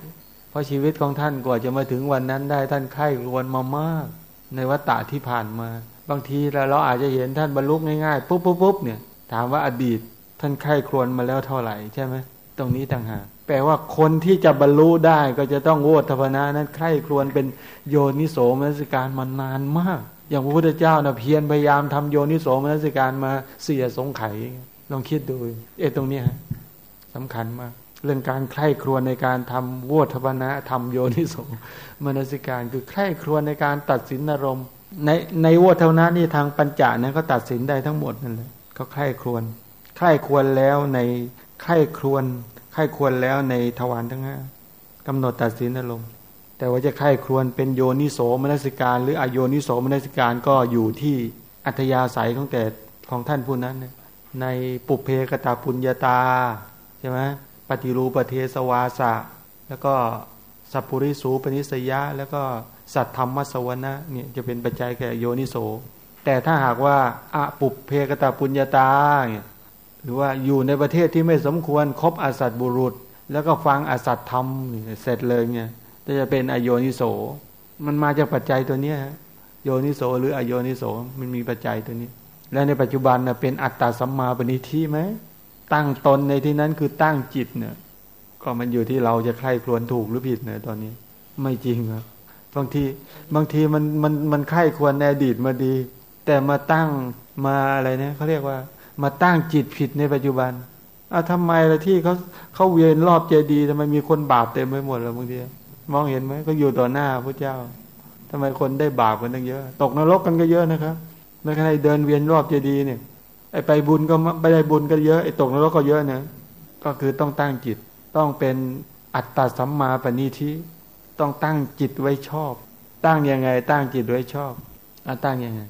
เพราะชีวิตของท่านกว่าจะมาถึงวันนั้นได้ท่านไข้รวนมามาก ในวัฏฏะที่ผ่านมา บางทีเราเราอาจจะเห็นท่านบรรลุง่ายๆปุ๊บปุ๊บปุ๊บเนี่ย ถามว่าอดีตท่านไข้ครวนมาแล้วเท่าไหร่ใช่ไหมตรงนี้ต่างหาก แปลว่าคนที่จะบรรลุได้ก็จะต้องโวทพนานั้นไข้ครวนเป็นโยนิโสมนสิการมานานมาก อย่างพระพุทธเจ้านะเพียรพยายามทำโยนิโสมนสิการมาเสียสงไข่ลองคิดดูเอตรงนี้ฮะสำคัญมาก เรื่องการใคร่ครวญในการทำโวทพนะทำโยนิโสมนสิการ คือใคร่ครวญในการตัดสินอารมณ์ ในในโวทพนะนี่ทางปัญจานั้นก็ตัดสินได้ทั้งหมดนั่นแหละเขาใคร่ครวญใคร่ควรแล้วในใคร่ครวญ คร่ควรแล้วในทวารทั้งห้ากำหนดตัดสินอารมณ์แต่ว่าจะใคร่ครวญเป็นโยนิโสมนสิการ หรืออโยนิโสมนสิการก็อยู่ที่อัธยาศัยของแต่ของท่านผู้นั้น ในปุเพกตาปุญญาตาใช่ไหมปฏิรูปเทสวาสะ แล้วก็สัพพุริสูปนิสยะ แล้วก็สัตธรรมสวนะเนี่ยจะเป็นปัจจัยแก่โยนิโส แต่ถ้าหากว่าอะปุเพกตาปุญญาตาเนี่ย หรือว่าอยู่ในประเทศที่ไม่สมควรครบอสัตบุรุษ แล้วก็ฟังอสัตธรรมเสร็จเลยเนี่ยจะเป็นอโยนิโส มันมาจากปัจจัยตัวนี้โยนิโสหรืออโยนิโสมันมีปัจจัยตัวนี้ และในปัจจุบันนะเป็นอัตตาสัมมาปณิทิไหมตั้งตนในที่นั้นคือตั้งจิตเนี่ยก็มันอยู่ที่เราจะใคร่ครวญถูกหรือผิดเนี่ยตอนนี้ ไม่จริงครับบางทีบางทีมันมันมันใคร่ควรในอดีตมาดี แต่มาตั้งมาอะไรเนี่ยเขาเรียกว่า มาตั้งจิตผิดในปัจจุบันอะทำไมล่ะที่เขาเขาเวียนรอบเจดีย์ทำไมมีคนบาปเต็มไปหมดเลยบางทีมองเห็นไหมก็อยู่ต่อหน้าพระเจ้าทำไมคนได้บาปกันตั้งเยอะ ตกนรกกันก็เยอะนะครับในขณะเดินเวียนรอบเจดีย์เนี่ยไอไปบุญก็ไม่ได้บุญก็เยอะไอตกนรกก็เยอะนะก็คือต้องตั้งจิตต้องเป็นอัตตาสัมมาปณิทิต้องตั้งจิตไว้ชอบ ตั้งยังไง ตั้งจิตไว้ชอบอะตั้งยังไง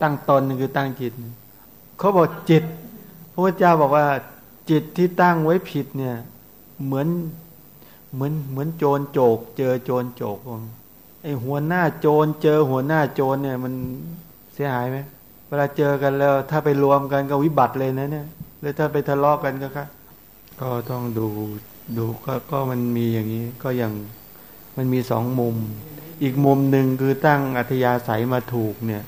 ตั้งตนคือตั้งจิต เขาบอกจิต พระพุทธเจ้าบอกว่า จิตที่ตั้งไว้ผิดเนี่ย เหมือนเหมือนเหมือนโจรโจก เจอโจรโจกไอหัวหน้าโจรเจอหัวหน้าโจรเนี่ย มันเสียหายไหมเวลาเจอกันแล้ว ถ้าไปรวมกันก็วิบัติเลยนะเนี่ยหรือถ้าไปทะเลาะกกันก็ค่ะก็ต้องดูดูก็ก็มันมีอย่างนี้ก็อย่างมันมีสองมุม อีกมุมหนึ่งคือตั้งอัธยาศัยมาถูกเนี่ย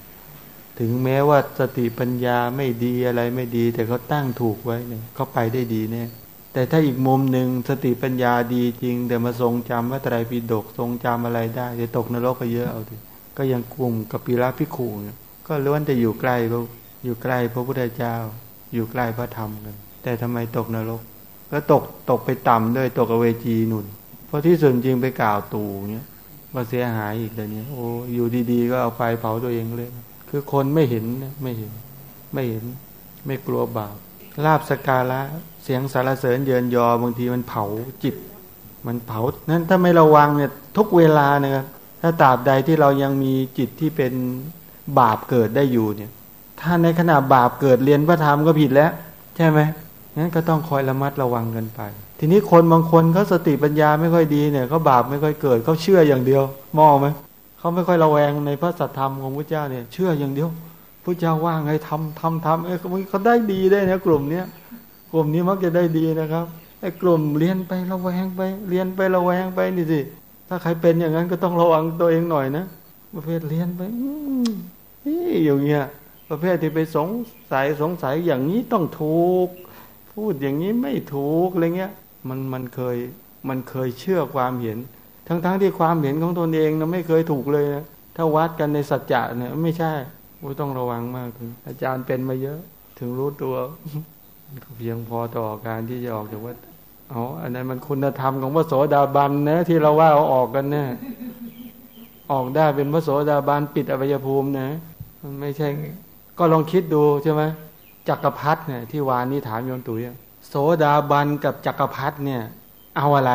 ถึงแม้ว่าสติปัญญาไม่ดีอะไรไม่ดี แต่เขาตั้งถูกไว้เนี่ยเขาไปได้ดีเนี่ยแต่ถ้าอีกมุมหนึ่งสติปัญญาดีจริง แต่มาทรงจำว่าไตรปิฎกทรงจำอะไรได้จะตกนรกก็เยอะเอาดิก็ยังกลุ่มกับปีระพิคูเนี่ยก็ล้วนแต่อยู่ใกล้อยู่ใกล้พระพุทธเจ้า อยู่ใกล้พระธรรมกัน แต่ทำไมตกนรก ก็ตกตกไปต่ำด้วยตกอเวจีหนุนเพราะที่ส่วนจริงไปกล่าวตู่เนี่ยมาเสียหายอีกเลยเนี่ยโอ้อยู่ดีๆก็เอาไฟเผาตัวเองเลย คือคนไม่เห็นไม่เห็น ไม่เห็น ไม่กลัวบาปลาบสกาละเสียงสารเสริญเยินยอบางทีมันเผาจิต มันเผานั้นถ้าไม่ระวังเนี่ยทุกเวลานะครับถ้าตราบใดที่เรายังมีจิตที่เป็นบาปเกิดได้อยู่เนี่ย ถ้าในขณะบาปเกิดเรียนพระธรรมก็ผิดแล้ว ใช่ไหมงั้นก็ต้องคอยระมัดระวังกันไป ทีนี้คนบางคนเขาสติปัญญาไม่ค่อยดีเนี่ยเขาบาปไม่ค่อยเกิดเขาเชื่ออย่างเดียวมองไหม เขาไม่ค่อยระแวงในพระสัทธรรมของพระเจ้าเนี่ย เชื่ออย่างเดียวพระเจ้าว่าไงทำทำทำเอ้เขาได้ดีได้นะกลุ่มเนี้ยกลุ่มนี้มักจะได้ดีนะครับไอ้กลุ่มเรียนไประแวงไป เรียนไประแวงไปนี่สิถ้าใครเป็นอย่างนั้นก็ต้องระวังตัวเองหน่อยนะประเภทเรียนไปนี่อย่างเงี้ยประเภทที่ไปสงสัยสงสัยอย่างนี้ต้องถูก พูดอย่างนี้ไม่ถูกอะไรเงี้ย มันมันเคยมันเคยเชื่อความเห็น ทั้งๆทที่ความเห็นของตนเองนะไม่เคยถูกเลยนะถ้าวัดกันในสัจจะเนี่ย ไม่ใช่ต้องระวังมากถึงอาจารย์เป็นมาเยอะ ถึงรู้ตัวเพียงพอต่อการที่จะออกจากวัดอ๋ออันนั้นมันคุณธรรมของพระโสดาบันนะที่เราว่าเอาออกกันเนี่ยออกได้เป็นพระโสดาบันปิดอวัยภูมินะมันไม่ใช่ ก็ลองคิดดูใช่ไหมจักรพรรดิเนี่ยที่วานนี้ถามโยนตุยโสดาบันกับจักรพรรดิเนี่ย เอาอะไร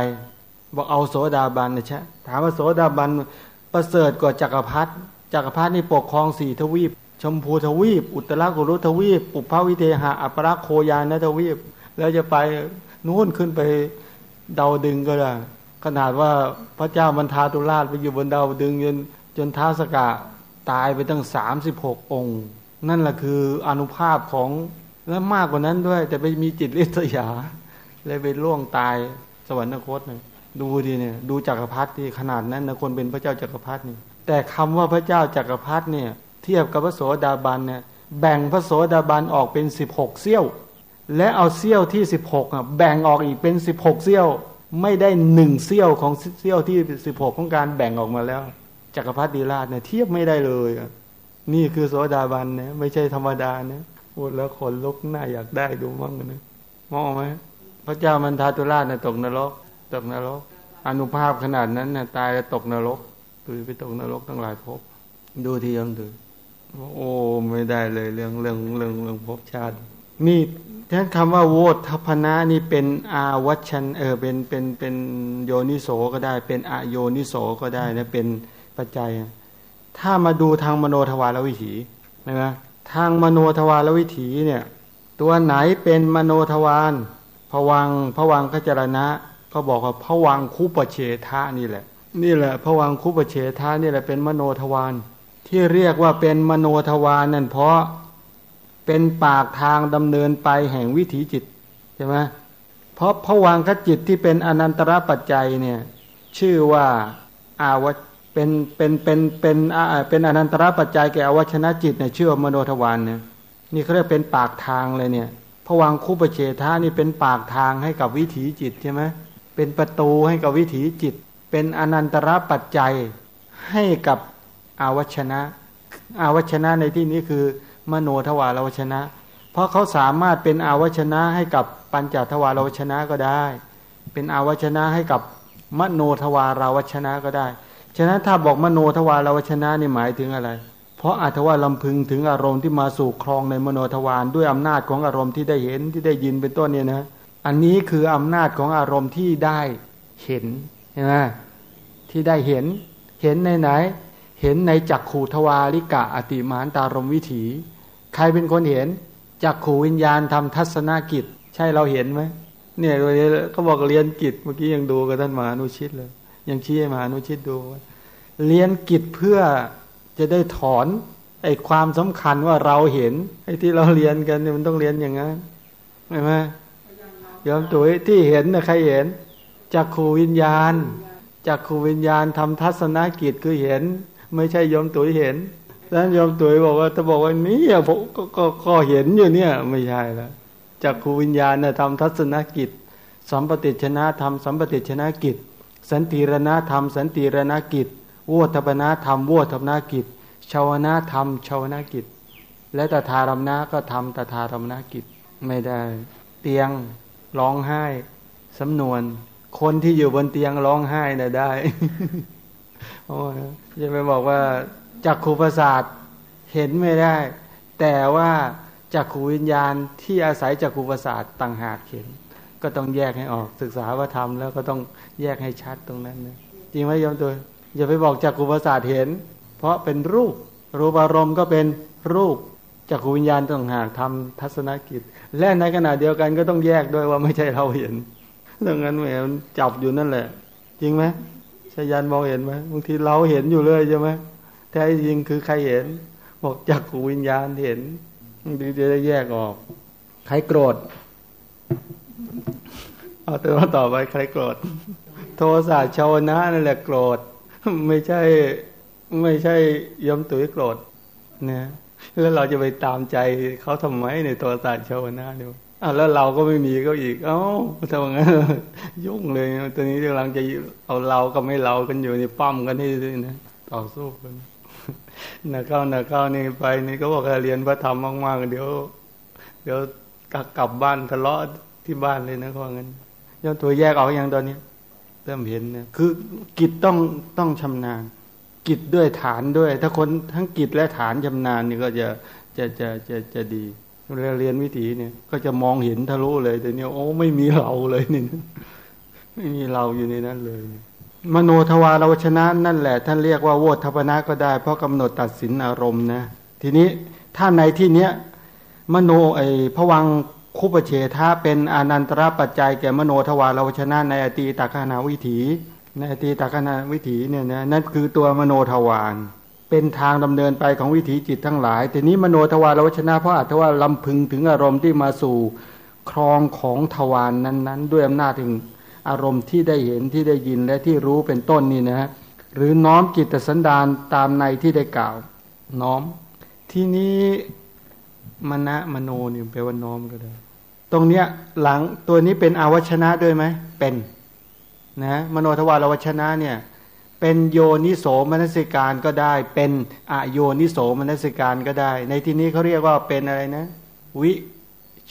บอกเอาโสดาบันนะช่ถามว่าโสดาบันประเสริฐกว่าจักรพรรดิจักรพรรดินี่ปกครองสี่ทวีป ชมพูทวีป อุตรากุรุทวีปปุพพวิเทหะอัปรักโคยานทวีป แล้วจะไปนู่นขึ้นไปเดาดึงก็ได้ขนาดว่าพระเจ้ามันทาตุราชไปอยู่บนเดาดึงจนจนท้าสกะตายไปตั้งสามสิบหกองค์ นั่นแหละคืออนุภาพของและมากกว่านั้นด้วย แต่ไปมีจิตลิษยาเลยไปล่วงตายสวรรคตเนี่ย ดูดีเนี่ยดูจักรพรรดิที่ขนาดนั้นนะคนเป็นพระเจ้าจักรพรรดินี่แต่คำว่าพระเจ้าจักรพรรดิเนี่ย เทียบกับพระโสดาบันเนี่ยแบ่งพระโสดาบันออกเป็นสิบหกเซี่ยว และเอาเซี่ยวที่สิบหกอะแบ่งออกอีกเป็นสิบหกเซี่ยว ไม่ได้หนึ่งเซี่ยวของเซี่ยวที่สิบหกของการแบ่งออกมาแล้ว จักรพรรดิราชเนี่ยเทียบไม่ได้เลย นี่คือโสดาบันเนี่ยไม่ใช่ธรรมดาเนี่ยพูดแล้วคนลุกหน้าอยากได้ดูมั่งนะมองไหมพระเจ้ามันทาตุราชเนี่ยตกนรก ตกนรก อนุภาพขนาดนั้นเนี่ยตายตกนรกตุยไปตกนรกตั้งหลายภพดูที่ยังดูโอ้ไม่ได้เลยเรื่องเรื่องเรื่องเรื่องภพชาติ นี่แทนคำว่าโวทัพนะนี่เป็นอาวัชันเออเป็นเป็นเป็นโยนิโสก็ได้ เป็นอโยนิโสก็ได้นะเป็นปัจจัย ถ้ามาดูทางมโนทวารวิถีนะทางมโนทวารวิถีเนี่ย ตัวไหนเป็นมโนทวารผวังผวังขจรณะ ก็บอกว่าผวังคุปเฉทะนี่แหละ นี่แหละผวังคุปเฉทะนี่แหละเป็นมโนทวารที่เรียกว่าเป็นมโนทวารนั่นเพราะเป็นปากทางดำเนินไปแห่งวิถีจิตใช่ไหมเพราะผวังคจิตที่เป็นอนันตระปัจจัยเนี่ยชื่อว่าอาวเป็นเป็นเป็นเป็นเป็นอนันตระปัจจัยแก่อวัชนะจิตเนี่ยชื่อมโนทวารเนี่ยนี่เขาเรียกเป็นปากทางเลยเนี่ยผวังคุปเฉทานี่เป็นปากทางให้กับวิถีจิตใช่ไหม เป็นประตูให้กับวิถีจิต เป็นอนันตรปัจจัยให้กับอาวัชนะ อาวัชนะในที่นี้คือ มโนทวารวัชนะ เพราะเขาสามารถเป็นอาวชนะให้กับปัญจทวาราวัชชนะก็ได้ เป็นอาวัชชนะให้กับมโนทวาราวัชชนะก็ได้ ฉะนั้นถ้าบอกมโนทวาราวัชชนะนี่หมายถึงอะไร เพราะอรรถว่ารำพึงถึงอารมณ์ที่มาสู่คลองในมโนทวารด้วยอำนาจของอารมณ์ที่ได้เห็นที่ได้ยินเป็นต้นเนี่ยนะ อันนี้คืออำนาจของอารมณ์ที่ได้เห็นใช่ไหมที่ได้เห็น เห็นในไหน เห็นในจักขุทวาริกะอติมหันตารมณ์วิถี ใครเป็นคนเห็นจักขูวิญญาณทำทัศนกิจ ใช่เราเห็นไหมเนี่ยเขาบอกเรียนกิจเมื่อกี้ยังดูกับท่านมหานุชิตเลย ยังชี้ให้มหานุชิตดูเรียนกิจเพื่อจะได้ถอนไอ้ความสำคัญว่าเราเห็นไอ้ที่เราเรียนกันเนี่ยมันต้องเรียนอย่างนั้นใช่ไหม ยอมตัวที่เห็นนะใครเห็นจักขูวิญญาณจักขูวิญญาณทำทัศนกิจคือเห็น ไม่ใช่ยอมตัวเห็นแล้วยอมตัวบอกว่าถ้าบอกว่านี่ผมก็ก็เห็นอยู่เนี่ย ไม่ใช่แล้วจักขูวิญญาณนะทำทัศนกิจสัมปติชนะธรรมสัมปติชนะกิจ สันติรณธรรม สันติรณกิจวัฏปนาธรรมวัฏปนากิจชาวนาธรรมชาวนากิจ และตถารมนาก็ทำตถารมนากิจ ไม่ได้ เตียง ร้องไห้สำนวน คนที่อยู่บนเตียงร้องไห้น่ะได้โอ้ยจะไปบอกว่าจักขูประสาทเห็นไม่ได้ แต่ว่าจักขูวิญญาณที่อาศัยจักขูประสาทต่างหากเห็น ก็ต้องแยกให้ออก ศึกษาว่าทำแล้วก็ต้องแยกให้ชัดตรงนั้นนะจริงไหมยอมตัวอย่าไปบอกจักขูประสาทเห็น เพราะเป็นรูป รูปอารมณ์ก็เป็นรูป จักขูวิญญาณต่างหากทำทัศนกิจ และในขณะเดียวกันก็ต้องแยกด้วยว่าไม่ใช่เราเห็นดังนั้นแหมจับอยู่นั่นแหละ จริงไหมชายันมองเห็นไหมบางทีเราเห็นอยู่เลยใช่ไหมแท้จริงคือใครเห็น บอกจักขูวิญญาณเห็นถึงจะได้แยกออก ใครโกรธเอาตัวต่อไปใครโกรธ โทสะชาวนะนั่นแหละโกรธ ไม่ใช่ไม่ใช่ยมตุ้ยโกรธเนี่ย แล้วเราจะไปตามใจเขาทำไมในโทสะชาวนะเนี่ยอะแล้วเราก็ไม่มีก็อีก เอ้าทำงั้นยุ่งเลยตอนนี้กำลังจะเอาเรากับไม่เรากันอยู่ในปั้มกันนี่นะต่อสู้กันนักเข้านักเข้านี่ไปนี่ก็บอกเรียนพระธรรมมากๆเดี๋ยว เดี๋ยวกลับบ้านทะเลาะที่บ้านเลยนะเขางั้นย้อนตัวแยกออกอย่างตอนนี้เริ่มเห็นนี่ยคือกิจต้องต้องชำนาญ กิจด้วยฐานด้วย ถ้าคนทั้งกิจและฐานชำนาญนี่ก็จะจะจะจะจะดีเราเรียนวิถีเนี่ย ก็จะมองเห็นทะลุเลยแต่เนี้ยโอ้ไม่มีเราเลยนี่ไม่มีเราอยู่ในนั้นเลย มโนทวารวชนะนั่นแหละ ท่านเรียกว่าโวทัพนะก็ได้ เพราะกำหนดตัดสินอารมณ์นะทีนี้ถ้าในที่เนี้ยมโนไอพวังคุปเฉทาเป็นอนันตระปัจจัยแก่มโนทวารวชนะในอตีตากานาวิถี ในอตีตากานาวิถีเนี่ยนะนั่นคือตัวมโนทวารเป็นทางดำเนินไปของวิถีจิตทั้งหลาย ทีนี้มโนทวารวัชนะเพราะอัตว่าลำพึงถึงอารมณ์ที่มาสู่ครองของทวารนนั้น ๆ ด้วยอำนาจถึงอารมณ์ที่ได้เห็นที่ได้ยินและที่รู้เป็นต้นนี่นะหรือน้อมจิตสันดานตามในที่ได้กล่าว น้อม ที่นี้มณะมโนนี่แปลว่าน้อมก็ได้ ตรงเนี้ยหลังตัวนี้เป็นอาวชนะด้วยไหมเป็น นะมโนทวารวชนะเนี่ยเป็นโยนิโสมนสิการก็ได้ เป็นอโยนิโสมนสิการก็ได้ ในที่นี้เขาเรียกว่าเป็นอะไรนะ วิ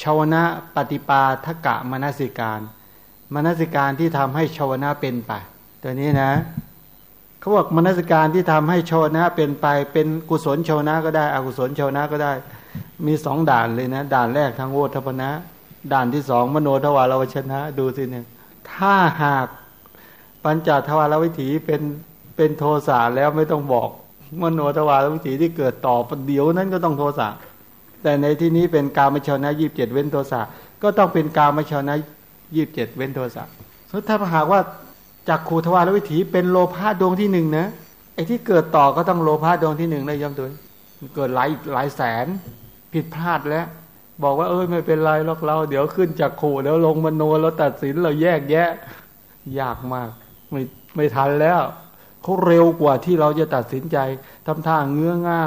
ชาวนะปฏิปาทกะมนสิการมนสิการที่ทำให้ชาวนะเป็นไป ตัวนี้นะเขาบอกมนสิการที่ทำให้ชาวนะเป็นไป เป็นกุศลชาวนะก็ได้ อกุศลชาวนะก็ได้ มีสองด่านเลยนะ ด่านแรกทางโวฏฐัพพนะ ด่านที่สองมโนทวาราวัชชนะ ดูสิเนี่ยถ้าหาก ปัญจทวารวิถีเป็นเป็นโทสะแล้วไม่ต้องบอกมโนทวารวิถีที่เกิดต่อประเดี๋ยวนั้นก็ต้องโทสะแต่ในที่นี้เป็นกามชวนะยี่บเจ็ดเว้นโทสะก็ต้องเป็นกามชวนะยี่บเจ็ดเว้นโทสะถ้าหากว่าจักขุทวารวิถีเป็นโลภะดวงที่หนึ่งนะไอ้ที่เกิดต่อก็ต้องโลภะดวงที่หนึ่งได้ย่อมตัวเกิดหลายหลายแสนผิดพลาดแล้ว บอกว่าเอ้ยไม่เป็นไรหรอกเรา เดี๋ยวขึ้นจากขู่แล้วลงมโนแล้วตัดสินเราแยกแยะ ยากมาก ไม่ไม่ทันแล้วเขาเร็วกว่าที่เราจะตัดสินใจทำท่าเงื้อง่า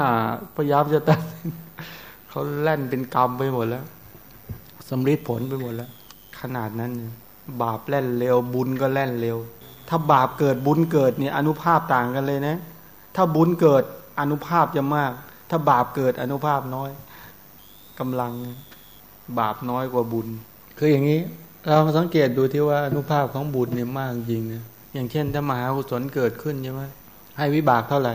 พยายามจะตัดเขาแล่นเป็นกรรมไปหมดแล้วสำลิดผลไปหมดแล้ว ขนาดนั้นบาปแล่นเร็วบุญก็แล่นเร็ว ถ้าบาปเกิดบุญเกิดเนี่ยอนุภาพต่างกันเลยนะ ถ้าบุญเกิดอนุภาพจะมาก ถ้าบาปเกิดอนุภาพน้อยกำลังบาปน้อยกว่าบุญ คืออย่างนี้ เราสังเกตดูที่ว่าอนุภาพของบุญเนี่ยมากจริงเนะ อย่างเช่นถ้ามหากุศลเกิดขึ้นใช่ไหมให้วิบากเท่าไหร่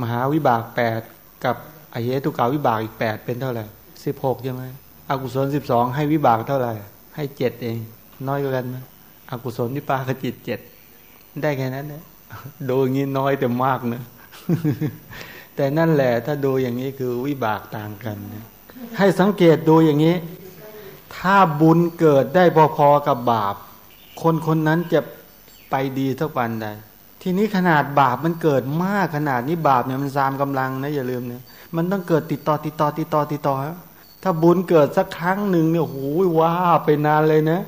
มหาวิบากแปดกับอเหตุกาวิบากอีกแปดเป็นเท่าไหร่สิบหกใช่ไหมอกุศลสิบสองให้วิบากเท่าไหร่ ให้เจ็ดเอง น้อยกว่ากันไหมอกุศลวิปากจิตเจ็ดได้แค่นั้นนี่ยดูอย่างนี้น้อยแต่มากนะแต่นั่นแหละถ้าดูอย่างนี้คือวิบากต่างกันนะให้สังเกตดูอย่างนี้ ถ้าบุญเกิดได้พอๆกับบาป คนคนนั้นจะ ไปดีสักวันใดทีนี้ขนาดบาปมันเกิดมากขนาดนี้บาปเนี่ยมันซามกำลังนะอย่าลืมเนี่ยมันต้องเกิดติดต่อติดต่อติดต่อติดต่อ ถ้าบุญเกิดสักครั้งหนึ่งเนี่ยโอ้ยว้าไปนานเลยนะ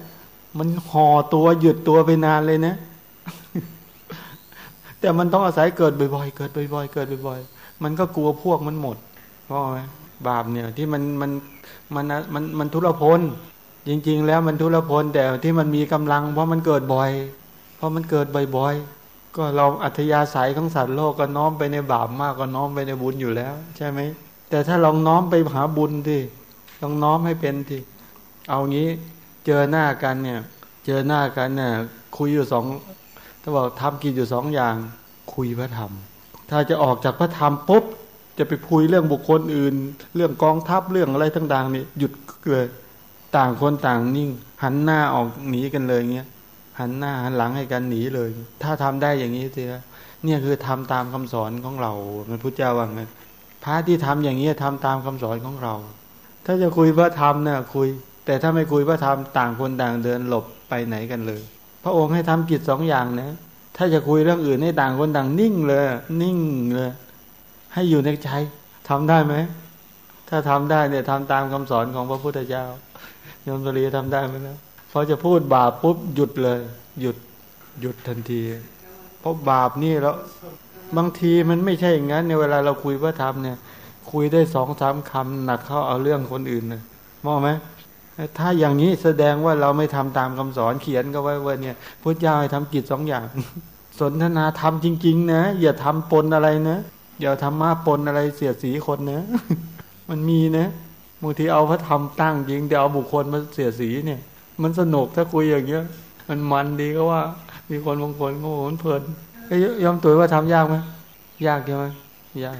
มันห่อตัวหยุดตัวไปนานเลยนะ แต่มันต้องอาศัยเกิดบ่อยๆ เกิดบ่อยๆ เกิดบ่อยๆ มันก็กลัวพวกมันหมดเพราะไหมบาปเนี่ยที่มันมันมันมันมันทุรพลจริง ๆ แล้วมันทุรพลแต่ที่มันมีกำลัง เพราะมันเกิดบ่อย พราะมันเกิดบ่อยๆ ก็เราอัธยาศัยของสัตว์โลกก็น้อมไปในบาปมากก็น้อมไปในบุญอยู่แล้ว ใช่ไหม แต่ถ้าลองน้อมไปหาบุญที่ลองน้อมให้เป็นที่เอางี้เจอหน้ากันเนี่ย เจอหน้ากันเนี่ยคุยอยู่สองถ้าบอกทำกินอยู่สองอย่าง คุยพระธรรม ถ้าจะออกจากพระธรรมปุ๊บจะไปคุยเรื่องบุคคลอื่น เรื่องกองทัพเรื่องอะไรต่างๆนี่หยุดเลย ต่างคนต่างนิ่ง หันหน้าออกหนีกันเลยเงี้ย หันหน้าหันหลังให้กันหนีเลย ถ้าทำได้อย่างนี้สิเนี่ยคือทำตามคำสอนของเราพระพุทธเจ้าว่าไงพระที่ทำอย่างนี้ทำตามคำสอนของเรา ถ้าจะคุยพระธรรมเนี่ยคุย แต่ถ้าไม่คุยพระธรรมต่างคนต่างเดินหลบไปไหนกันเลย พระองค์ให้ทำกิจสองอย่างนะ ถ้าจะคุยเรื่องอื่นให้ต่างคนต่างนิ่งเลย นิ่งเลย ให้อยู่ในใจทำได้ไหมถ้าทำได้เนี่ยทำตามคำสอนของพระพุทธเจ้าโยมสุรีทำได้ไหมนะ พอจะพูดบาปปุ๊บหยุดเลย หยุดหยุดทันที เพราะบาปนี่แล้วบางทีมันไม่ใช่อย่างนั้นในเวลาเราคุยพระธรรมเนี่ย คุยได้สองสามคำหนักเข้าเอาเรื่องคนอื่นเนะมองไหมถ้าอย่างนี้แสดงว่าเราไม่ทำตามคำสอนเขียนก็ไว้ว่าเนี่ยพุทธเจ้าให้ทำกิจสองอย่าง สนทนาทำจริง ๆ นะ อย่าทำปนอะไรนะอย่าทำมาปนอะไรเสียสีคนนะ มันมีนะบางทีเอาพระธรรมตั้งจริงเดี๋ยวเอาบุคคลมาเสียสีเนี่ย มันสนุกถ้าคุยอย่างเงี้ย มันมันดีก็ว่า มีคนบางคนก็โหเพลินยอมตัวว่าทำยากไหมยากใช่ไหมยาก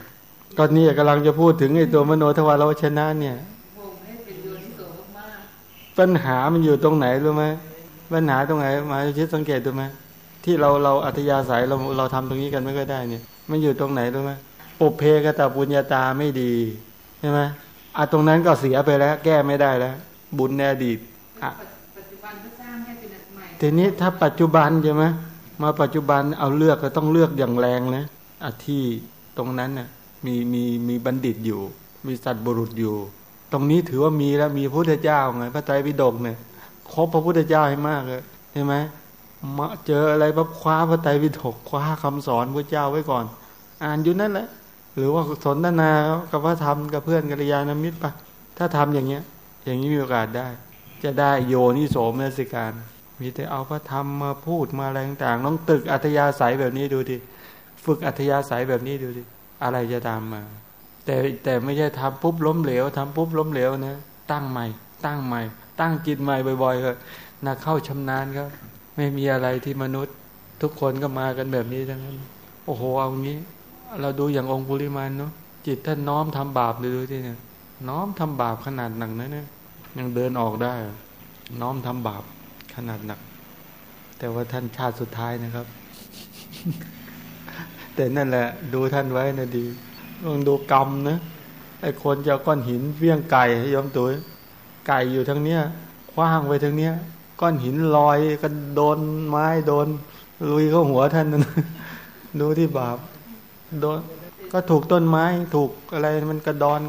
ตอนนี้กำลังจะพูดถึงไอ้ตัวมโนทวารวชนะเนี่ยปัญหามันอยู่ตรงไหนรู้ไหมปัญหาตรงไหนมาชิดสังเกตดูไหมที่เราเราอัธยาศัยเราเราทำตรงนี้กันไม่ก็ได้เนี่ย มันอยู่ตรงไหนรู้ไหมปุเพกตาปุญญาตาไม่ดีใช่ไหมอะตรงนั้นก็เสียไปแล้ว แก้ไม่ได้แล้ว บุญในอดีตอะ ทีนี้ถ้าปัจจุบันใช่ไหมมาปัจจุบันเอาเลือกก็ต้องเลือกอย่างแรงนะอะที่ตรงนั้นน่ะมีมีมีบัณฑิตอยู่ มีสัตว์บุรุษอยู่ ตรงนี้ถือว่ามีแล้วมีพระพุทธเจ้าไงพระไตรปิฎกเนี่ยครบพระพุทธเจ้าให้มากเลยใช่ไหมมาเจออะไรปั๊บคว้าพระไตรปิฎกคว้าคำสอนพระเจ้าไว้ก่อน อ่านอยู่นั่นแหละ หรือว่าสนทนากับพระธรรมกับเพื่อนกัลยาณมิตรปะถ้าทำอย่างเงี้ย อย่างนี้มีโอกาสได้ จะได้โยนิโสมนสิการ มีแต่เอาพระธรรมมาพูดมาอะไรต่างๆต้องตึกอัธยาศัยแบบนี้ดูดิฝึกอัธยาศัยแบบนี้ดูดิอะไรจะตามมา แต่แต่ไม่ใช่ทำปุ๊บล้มเหลวทำปุ๊บล้มเหลวนะตั้งใหม่ ตั้งใหม่ ตั้งจิตใหม่บ่อยๆก็นักเข้าชำนาญครับ ไม่มีอะไรที่มนุษย์ ทุกคนก็มากันแบบนี้ทั้งนั้นโอ้โหเอางี้ เราดูอย่างองค์ุริมานเนาะจิตท่านน้อมทำบาปดูที่เนี่ยน้อมทำบาปขนาดหนักนะเนี่ยยังเดินออกได้ น้อมทำบาป นาดหนัก แต่ว่าท่านชาติสุดท้ายนะครับ แต่นั่นแหละ ดูท่านไว้นะดีต้องดูกรรมนะไอ้คนจะก้อนหินเวี้ยงไก่ให้ยอมตัวไก่อยู่ทั้งเนี้ยคว้างไปทั้งเนี้ย ก้อนหินลอยกันโดนไม้โดนลุยเข้าหัวท่านนั่นดูที่บาปโดนก็ถูกต้นไม้ถูกอะไรมันกระดอน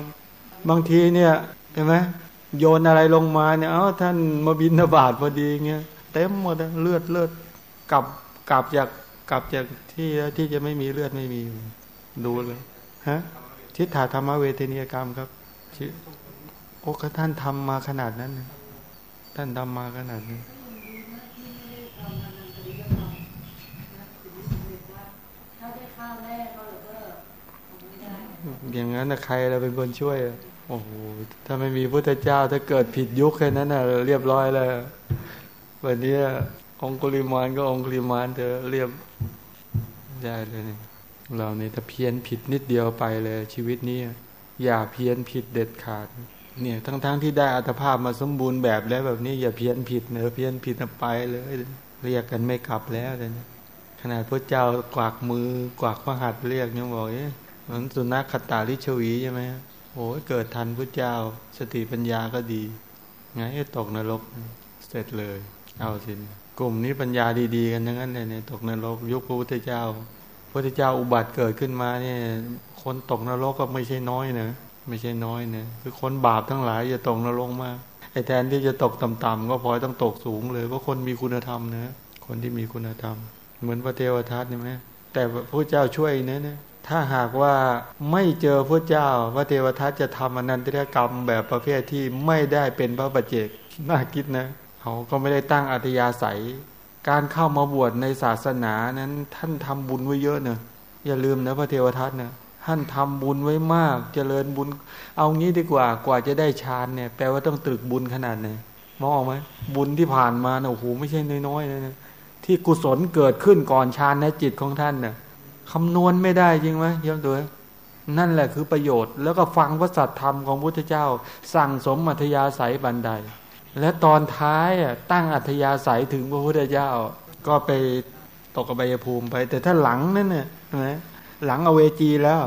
บางทีเนี่ยเห็นไหม โยนอะไรลงมาเนี่ยเอ้าท่านมาบินทบาทพอดีเงี้ยเต็มหมดเลือดเลือดกลับกลับจากกลับจากที่ที่จะไม่มีเลือดไม่มีดูเลยฮะทิฏฐาธรรมเวทนียกรรมครับโอ้ก็ท่านทำมาขนาดนั้น ท่านทำมาขนาดนี้อย่างนั้นนะใครเราเป็นคนช่วย โอ้โหถ้าไม่มีพุทธเจ้าถ้าเกิดผิดยุคแค่นั้นน่ะ เรียบร้อยแล้ววันนี้องคุลิมานก็องคุลิมานเธอเรียบได้เลยนี่เราเนี่ยถ้าเพี้ยนผิดนิดเดียวไปเลย ชีวิตนี้อย่าเพี้ยนผิดเด็ดขาด เนี่ยทั้งๆทที่ได้อัตภาพมาสมบูรณ์แบบแล้วแบบนี้ อย่าเพี้ยนผิดเนอะเพี้ยนผิดไปเลย เรียกกันไม่กลับแล้วเลยขนาดพระเจ้ากวักมือกวักพระหัตถ์เรียกยังบอกเอ๊ะมันสุนัขขตาลิชวีใช่ไหม โอ้ยเกิดทันพระเจ้า สติปัญญาก็ดีไงตกนรกเสร็จเลย เอาสิกลุ่มนี้ปัญญาดีๆกันทั้งนั้นเลยเนี่ยตกนรกยุคพระพุทธเจ้าพระพุทธเจ้าอุบัติเกิดขึ้นมาเนี่ย คนตกนรกก็ไม่ใช่น้อยนะไม่ใช่น้อยนะคือคนบาปทั้งหลายจะตกนรกมากไอ้แทนที่จะตกต่ำๆก็พลอยต้องตกสูงเลยเพราะคนมีคุณธรรมนะคนที่มีคุณธรรม เหมือนพระเทวทัตใช่ไหมแต่พระเจ้าช่วยเนะเนี่ย ถ้าหากว่าไม่เจอพระเจ้า พระเทวทัตจะทำอนันตริยกรรมแบบประเภทที่ไม่ได้เป็นพระบัจเจกน่าคิดนะเขาก็ไม่ได้ตั้งอัธยาศัย การเข้ามาบวชในศาสนานั้นท่านทำบุญไว้เยอะเนอะอย่าลืมนะพระเทวทัตนะท่านทำบุญไว้มากเจริญบุญ เอางี้ดีกว่ากว่าจะได้ฌานเนี่ยแปลว่าต้องตรึกบุญขนาดไหนมองไหมบุญที่ผ่านมาเนี่ยโอ้โหไม่ใช่น้อยๆเลยนะที่กุศลเกิดขึ้นก่อนฌานในจิตของท่านเนี่ย คำนวณไม่ได้จริงไหมย้อนตัวนั่นแหละคือประโยชน์ แล้วก็ฟังพระสัทธรรมของพุทธเจ้า สั่งสมอัธยาศัยบันได และตอนท้ายตั้งอัธยาศัยถึงพระพุทธเจ้า ก็ไปตกอบายภูมิไป แต่ถ้าหลังนั่นเนี่ยนะหลังอเวจีแล้ว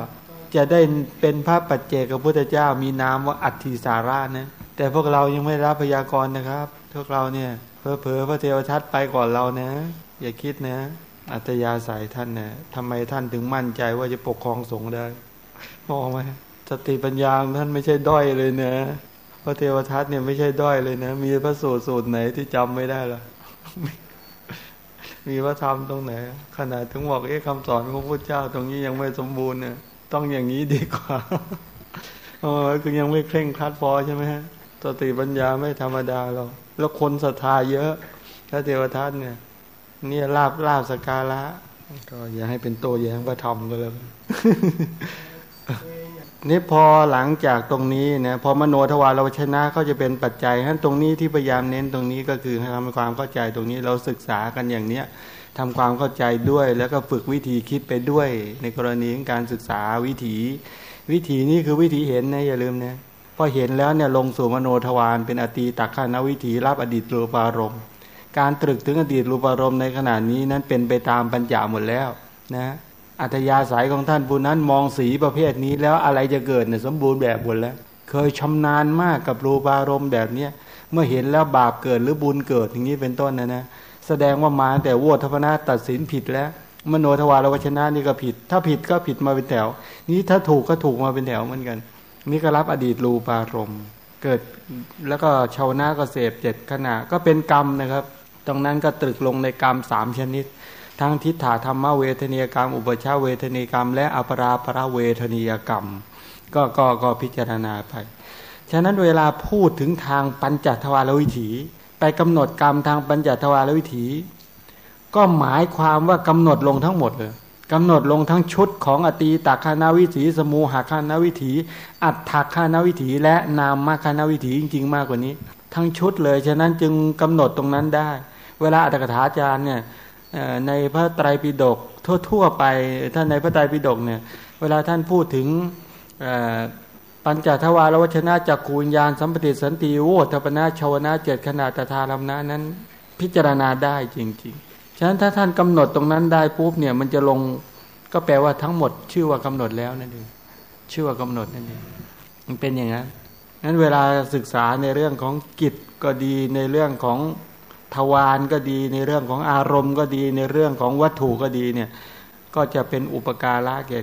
จะได้เป็นพระปัจเจกพระพุทธเจ้า มีนามว่าอัติสารานะแต่พวกเรายังไม่รับพยากรณ์นะครับ พวกเราเนี่ยเพอเพอพระเทวทัตไปก่อนเรานะ อย่าคิดนะ อัตยาสายท่านเนี่ยทำไมท่านถึงมั่นใจว่าจะปกครองสงฆ์ได้มองไหมสติปัญญาท่านไม่ใช่ด้อยเลยเนะพระเทวทัตเนี่ยไม่ใช่ด้อยเลยนะ มีพระสูตรสูตรไหนที่จำไม่ได้หรอมีพระธรรมตรงไหนขนาดถึงบอกเอ๊ะคำสอนของพระเจ้าตรงนี้ยังไม่สมบูรณ์เนี่ย ต้องอย่างนี้ดีกว่าเออคือยังไม่เคร่งครัดพอใช่ไหมฮะสติปัญญาไม่ธรรมดาหรอกแล้วคนศรัทธาเยอะพระเทวทัตเนี่ย เนี่ยลาบลาบสกาละก็อย่าให้เป็นตัวแย้งพระธรรมก็แล้วนี่พอหลังจากตรงนี้นะพอมโนทวารเราชนะก็จะเป็นปัจจัยท่านตรงนี้ที่พยายามเน้นตรงนี้ก็คือทำความเข้าใจตรงนี้เราศึกษากันอย่างเนี้ยทำความเข้าใจด้วย แล้วก็ฝึกวิธีคิดไปด้วย ในกรณีของการศึกษาวิถี วิถีนี้คือวิถีเห็นนะอย่าลืมนะพอเห็นแล้วเนี่ยลงสู่มโนทวารเป็นอตีตักขานวิถีรับอดีตรูปารมณ์ การตรึกถึงอดีตรูปารมณ์ในขณะนี้นั้นเป็นไปตามปัญญาหมดแล้วนะอัธยาศัยของท่านผู้นั้นมองสีประเภทนี้แล้วอะไรจะเกิดเนี่ยสมบูรณ์แบบหมดแล้ว เคยชำนาญมากกับรูปารมณ์แบบเนี้ยเมื่อเห็นแล้วบาปเกิดหรือบุญเกิดอย่างนี้เป็นต้นนะนะแสดงว่ามาแต่วัทพนาตัดสินผิดแล้ว มโนทวารวชนะนี่ก็ผิด ถ้าผิดก็ผิดมาเป็นแถว นี้ถ้าถูกก็ถูกมาเป็นแถวเหมือนกัน นี่ก็รับอดีตรูปารมณ์เกิดแล้วก็ชาวนาก็เสพเจ็ดขณะก็เป็นกรรมนะครับ ตรงนั้นก็ตรึกลงในกรรมสามชนิด ทั้งทิฏฐาธรรมเวทนียกรรม อุปชาเวทนีกรรม และอปราปราเวทนียกรรม ก็ก็ก็พิจารณาไป ฉะนั้นเวลาพูดถึงทางปัญจทวารวิถี ไปกำหนดกรรมทางปัญจทวารวิถี ก็หมายความว่ากำหนดลงทั้งหมดเลยกำหนดลงทั้งชุดของอตีตาคานาวิถี สมูหาคานาวิถี อัตถคานาวิถี และนามมาคานาวิถีจริง ๆ มากกว่านี้ ทั้งชุดเลย ฉะนั้นจึงกำหนดตรงนั้นได้ เวลาอัตถกถาจารย์เนี่ยในพระไตรปิฎกทั่วๆไปท่านในพระไตรปิฎกเนี่ยเวลาท่านพูดถึงปัญจทวารวชนะจักขูญญาณสัมปติสันติโวทปนาชาวนาเจ็ดขนาดตถาลำนะนั้นพิจารณาได้จริงๆ ฉะนั้นถ้าท่านกำหนดตรงนั้นได้ปุ๊บเนี่ยมันจะลงก็แปลว่าทั้งหมด ชื่อว่ากำหนดแล้วนั่นเองชื่อว่ากำหนดนั่นเองมันเป็นอย่างนั้นนั้นเวลาศึกษาในเรื่องของกิจก็ดีในเรื่องของ ทวารก็ดีในเรื่องของอารมณ์ก็ดีในเรื่องของวัตถุก็ดีเนี่ย ก็จะเป็นอุปการะแก่